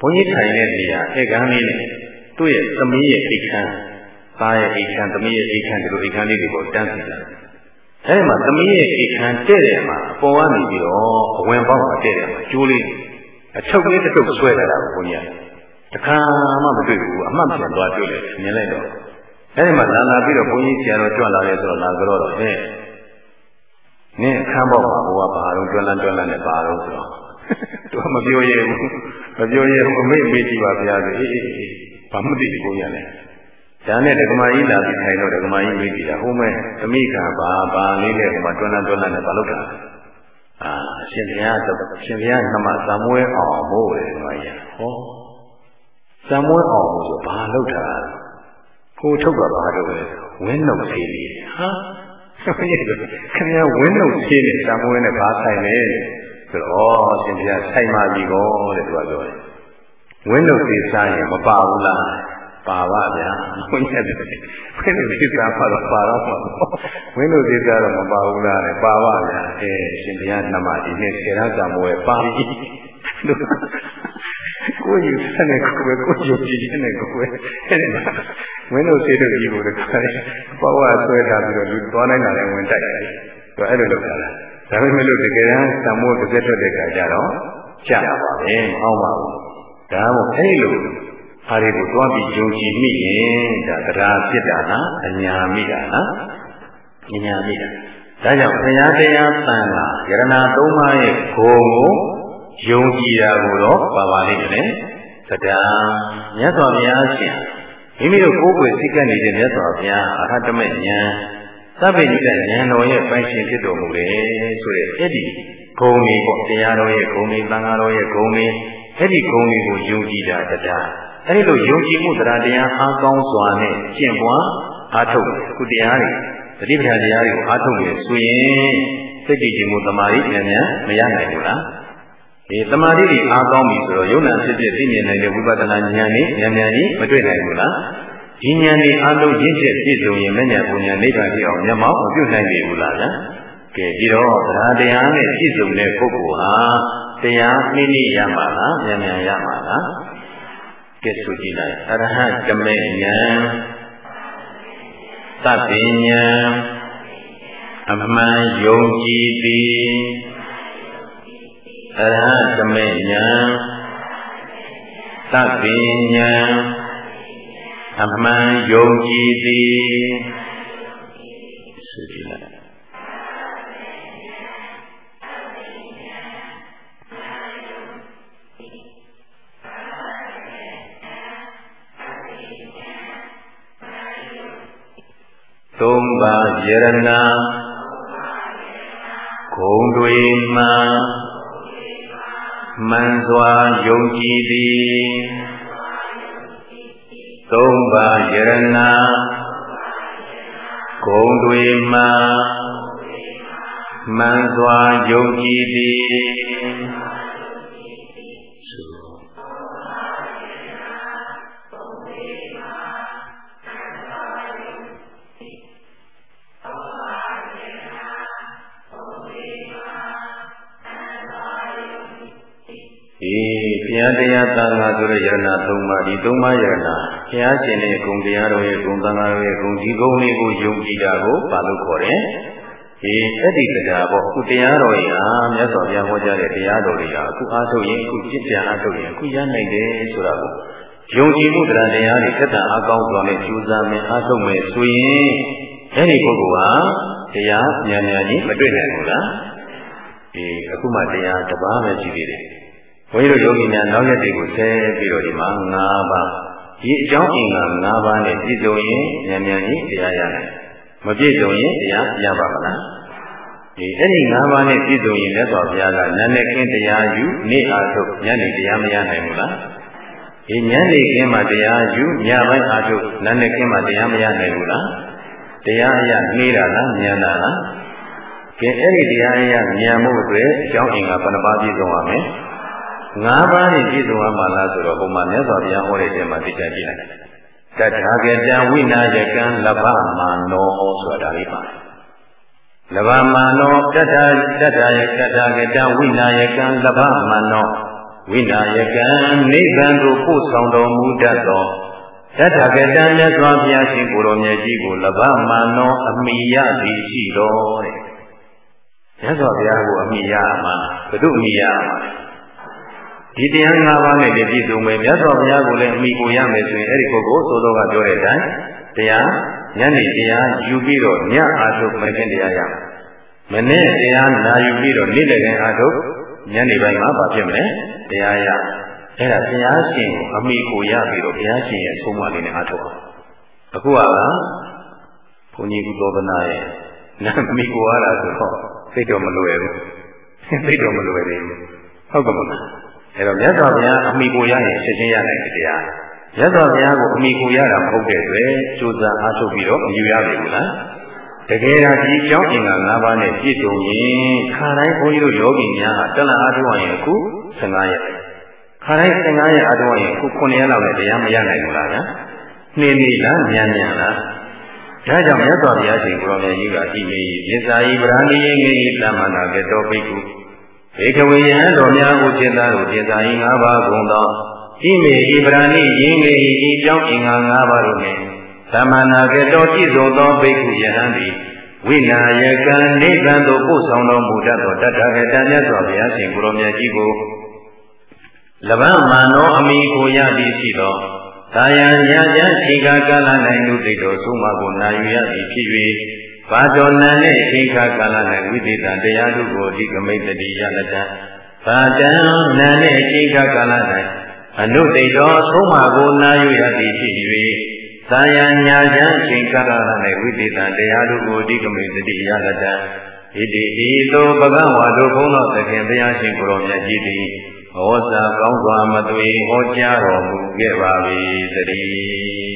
ဘုန်းကြီးထိုင်တဲ့နေရာဧကန်းလေးနဲ့သူ့ရဲ့သမီးရဲ့အိတ်ခမ်းသားရဲ့အိတ်ခမ်းသမီးရဲ့အိတ်ခမ်းဒီလိုအိတ်ခမ်းလေးတွေကိုတန်းစီတာအဲဒီမှာသမီးရဲ့အိတ်ခမ်းတဲ့တယ်မှာအပေါ်ကနေပြီးတော့အဝင်ပေါက်မှာတဲ့တယ်မှာကျိုးလေးအချုပ်လေးတစ်ထုပ်ဆွဲလာတာကိုဘုန်းကြီးကတခါမှမတွေ့ဘူးအမှတ်ပြန်သွားတွေ့တယ်မြင်လိုက်တော့အဲဒီမှာလာလာပြီးတော့ဘုန်းကြီးဆရာတော်ကြွလာတယ်ဆိုတော့လာကြတော့ဟဲ့နင်းအခန်းပေါ်မှာဘုရားဘာတော့တွန်းလန်းတွန်းလန်းနဲ့ပါတော့ဆိုတော့ သူကမပြောရဘူးမပြောရဘူးအမေမေးကြည့်ပါဗျာဆိုအေးအေးအေးဘာမှမသိဘူးဘုရားလည်းဒါနဲ့ဒကမာကြီးလာပြီးထိုင်တော့ဒကမာကြီးမေးကြည့်တာဟိုမဲ့သမိကဘာဘာလေးနဲ့ဟိုမှာတွန်းလန်းတွန်းလန်းနဲ့ဘာလုပ်တာအာအရှင်ဘုရားရှင်ဘုရားနမသံမွဲအောင်မို့တယ်ဒီမှာကြီးဟောသံမွဲအောင်ဆိုဘာလုပ်တာကိုထုတ်တာဘာလုပ်လဲဝင်းနှုတ်သေးလေးဟာခင်ဗျာဝင်းနှုတ်သေးတဲ့သံမွဲနဲ့ဘာဆိုင်လဲ ဆိုတော့ရှင်ဘုရားဆိုင်ပါပြီကောတဲ့သူကပြောတယ်ဝင်းနှုတ်သေးစားရင်မပါဘူးလားပါပါဗျာဘုန်းကြီးကဝင်းလို့သိတာပါတော့ပါတော့ဝင်းလို့သိတာတော့မပါဘူးလားပါပါဗျာအဲရှင်ဘုရားနမဒီနေ့ဆေရကံဘွယ်ပါပြီကိုယ်ယူစနေကိုယ်ကိုယူကြည့်နေကိုယ်အဲ့ဒါဝင်းလို့သိတဲ့ဒီကိုတခါလေပေါ့ဝါဆွဲထားပြီးတော့လူသွားနိုင်တာလည်းဝင်တိုက်တယ်သူအဲ့လိုလုပ်တာလား ဒါပေမဲ့လို့တကယ်တမ်းသံမိုးတစ်သက်ထွက်တဲ့ခါကျတော့ကြာပါပဲမဟုတ်ပါဘူးဒါမှမဟုတ်အဲ့လိုဟာတွေကိုတွားပြီးယုံကြည်မိရင်ဒါတရားဖြစ်တာလားအညာမိတာလားအညာမိတာဒါကြောင့်ဘုရားတရားတန်လာယရနာသုံးပါးရဲ့ဂုံကိုယုံကြည်တာကိုတော့ပါပါလိမ့်မယ်တရားမြတ်စွာဘုရားရှင်မိမိတို့ကိုယ်ကိုယ်စိတ်ကပ်နေတဲ့မြတ်စွာဘုရားအရဟတမေဉာဏ် သဗ္ဗညိတဉာဏ်တော်ရဲ့ပိုင်ရှင်ဖြစ်တော်မူတယ်ဆိုတဲ့အဲ့ဒီဂုံကြီးပေါ့တရားတော်ရဲ့ဂုံကြီးသံဃာတော်ရဲ့ဂုံကြီးအဲ့ဒီဂုံကြီးကိုယုံကြည်တာတရားအဲဒီလိုယုံကြည်မှုတရားတရားအားကောင်းစွာနဲ့ကျင့်ပွားအားထုတ်ခုတရားတွေတတိပဌာတရားတွေကိုအားထုတ်နေဆိုရင်စိတ်ကြည်ခြင်းမှုတမာရီဉာဏ်ဉာဏ်မရနိုင်ဘူးလားဒီတမာရီတွေအားကောင်းပြီဆိုတော့ယုံနာဖြစ်ဖြစ်သိမြင်နိုင်တဲ့ဝိပဿနာဉာဏ်နဲ့ဉာဏ်ဉာဏ်ကြီးမတွေ့နိုင်ဘူးလား ဒီဉာဏ်တွေအားလုံးရင့်ကျက်ပြည့်စုံရင်မဉ္ဇဉ်ပူဉာဏ်နိဗ္ဗာန်ဖြစ်အောင်မျက်မှောက်မပြုနိုင်ဘူးလားဗျာကဲဒီတော့တရားတရားနဲ့ပြည့်စုံတဲ့ပုဂ္ဂိုလ်ဟာတရားမိနိရမှာလားဉာဏ်ဉာဏ်ရမှာလားကဲဆိုကြည့်လိုက်အရဟတမေဉာဏ်သဗ္ဗဉာဏ်အမှန်ယုံကြည်သည်အရဟတမေဉာဏ်သဗ္ဗဉာဏ် အမှန်ယုံကြည်သည်ဆိုကြည့်လိုက်သုံးပါးယရနာဂုံတွေမှမှန်စွာယုံကြည်သည် သုံးပါးယရနာဂုံတွေမှမှန်စွာယုံကြည်သည် ရားတရားသံဃာဆိုတဲ့ယရဏသုံးပါးဒီသုံးပါးယရဏဘုရားရှင်ရဲ့ဂုဏ်တရားတော်ရဲ့ဂုဏ်သံဃာတော်ရဲ့ဂုဏ်ဒီဂုဏ်လေးကိုယုံကြည်တာကိုပါလို့ခေါ်တယ်ဒီအဲ့ဒီတရားပေါ့အခုတရားတော်ကြီးဟာမြတ်စွာဘုရားဟောကြားတဲ့တရားတော်တွေဟာအခုအားထုတ်ရင်အခုจิตပြန်အားထုတ်ရင်အခုရနိုင်တယ်ဆိုတာကိုယုံကြည်မှုတရားတရားတွေသက်သာအကောင်းစွာနဲ့ကြိုးစားမယ်အားထုတ်မယ်ဆိုရင်အဲ့ဒီပုဂ္ဂိုလ်ဟာတရားဉာဏ်ဉာဏ်ကြီးမတွေ့နိုင်ဘူးလားဒီအခုမှတရားတစ်ပါးပဲရှိသေးတယ် ဘုန်းကြီးတို့ယောဂီများနောက်ရက်တွေကိုဆဲပြီးတော့ဒီမှာ၅ပါးဒီအကြောင်းအင်္ဂါ၅ပါးနဲ့ပြည့်စုံရင်ဉာဏ်ဉာဏ်ကြီးတရားရနိုင်မပြည့်စုံရင်တရားရပါမလားဒီအဲ့ဒီ၅ပါးနဲ့ပြည့်စုံရင်လက်တော်ဘုရားကနာနဲ့ခင်းတရားယူနေ့အားထုတ်ညနေတရားမရနိုင်ဘူးလားဒီညနေခင်းမှာတရားယူညပိုင်းအားထုတ်နာနဲ့ခင်းမှာတရားမရနိုင်ဘူးလားတရားအရနေတာလားဉာဏ်လားကဲအဲ့ဒီတရားအရဉာဏ်မှုအတွက်အကြောင်းအင်္ဂါဘယ်နှပါးပြည့်စုံရမလဲ ငါးပါးနဲ့ပြည့်စုံရမှာလားဆိုတော့ဟိုမှာမြတ်စွာဘုရားဟောတဲ့ကျမ်းမှာသိချကြည့်လိုက်တထာဂတံဝိနာယကံလဘမာနောဆိုတာလေးပါလဘမာနောတထာတထာယတထာဂတံဝိနာယကံလဘမာနောဝိနာယကံနိဗ္ဗာန်ကိုပို့ဆောင်တော်မူတတ်သောတထာဂတံမြတ်စွာဘုရားရှင်ကိုယ်တော်မြတ်ကြီးကိုလဘမာနောအမိယသည်ရှိတော်တဲ့မြတ်စွာဘုရားကိုအမိယမှာဘု து အမိယမှာ ဒီတရား၅ပါးနဲ့ပြည့်စုံမယ်မြတ်စွာဘုရားကိုလည်းအမိကိုရမယ်ဆိုရင်အဲ့ဒီပုဂ္ဂိုလ်သို့သောကပြောတဲ့အတိုင်းတရားညနေတရားယူပြီးတော့ညအားထုတ်မခင်တရားရမနေ့တရားနာယူပြီးတော့နေ့လည်ခင်းအားထုတ်ညနေပိုင်းမှာဘာဖြစ်မလဲတရားရအဲ့ဒါဘုရားရှင်ကိုအမိကိုရပြီးတော့ဘုရားရှင်ရဲ့ဆုံးမလေးနဲ့အားထုတ်အောင်အခုကဘုန်းကြီးကုသောဗနာရဲ့နာမိကိုရတာဆိုတော့သိတော့မလွယ်ဘူးသိတော့မလွယ်သေးဘူးဟုတ်ကဲ့မလား အဲတော့မြတ်စွာဘုရားအမိကိုရရင်ရှင်းရှင်းရနိုင်တဲ့တရားမြတ်စွာဘုရားကိုအမိကိုရတာမဟုတ်တဲ့အတွက်ကြိုးစားအားထုတ်ပြီးတော့မယူရပြီလားတကယ်တော့ဒီအကြောင်းအင်္ဂါ၅ပါးနဲ့ပြည့်စုံရင်ခါတိုင်းဘုန်းကြီးတို့ယောဂီများဟာတလအားထုတ်ရင်အခု15ရက်ခါတိုင်း15ရက်အားထုတ်ရင်အခု9ရက်လောက်နဲ့တရားမရနိုင်ဘူးလားဗျာနှင်းနေလားမြန်မြန်လားဒါကြောင့်မြတ်စွာဘုရားရှင်ကိုရောင်ကြီးကဤမေယစ္စာယိဗရာဏိယေငေဤသမန္နာကတောပိကု ဧကဝေယံတော်များကိုဖြစ်သားတို့ဖြစ်သားဤ၅ပါးကုန်သောဣမေဣဗရာဏိယင်းငေဤကြောင့်အင်္ဂါ၅ပါးတို့နှင့်သမဏဂတောပြည့်စုံသောဘိက္ခုယဟန်သည်ဝိနာယကံနိဗ္ဗာန်သို့ပို့ဆောင်တော်မူတတ်သောတထာဂတမြတ်စွာဘုရားရှင်ကိုရောမြတ်ကြီးကိုလဗံမာနောအမိကိုရသည်ရှိသောသာယံညာချံခြေကာကာလ၌လူသိတော်ဆုံးမကိုနာယူရသည်ဖြစ်၍ ဘာတော်နံနှင့်ချိန်ခါကာလ၌ဝိသေသတရားတို့ကိုအဓိကမိတ်တိရလတ္တဘာတံနံနှင့်ချိန်ခါကာလ၌အနုသိတော်ဆုံးမကိုနာယူရသည်ဖြစ်၍သာယံညာချမ်းချိန်ကာလ၌ဝိသေသတရားတို့ကိုအဓိကမိတ်တိရလတ္တဣတိဤသို့ဘဂဝါတို့ဘုန်းတော်သခင်ဘုရားရှင်ကိုရောမြတ်ကြီးသည်ဟောစာကောင်းစွာမသွေဟောကြားတော်မူခဲ့ပါ၏တည်း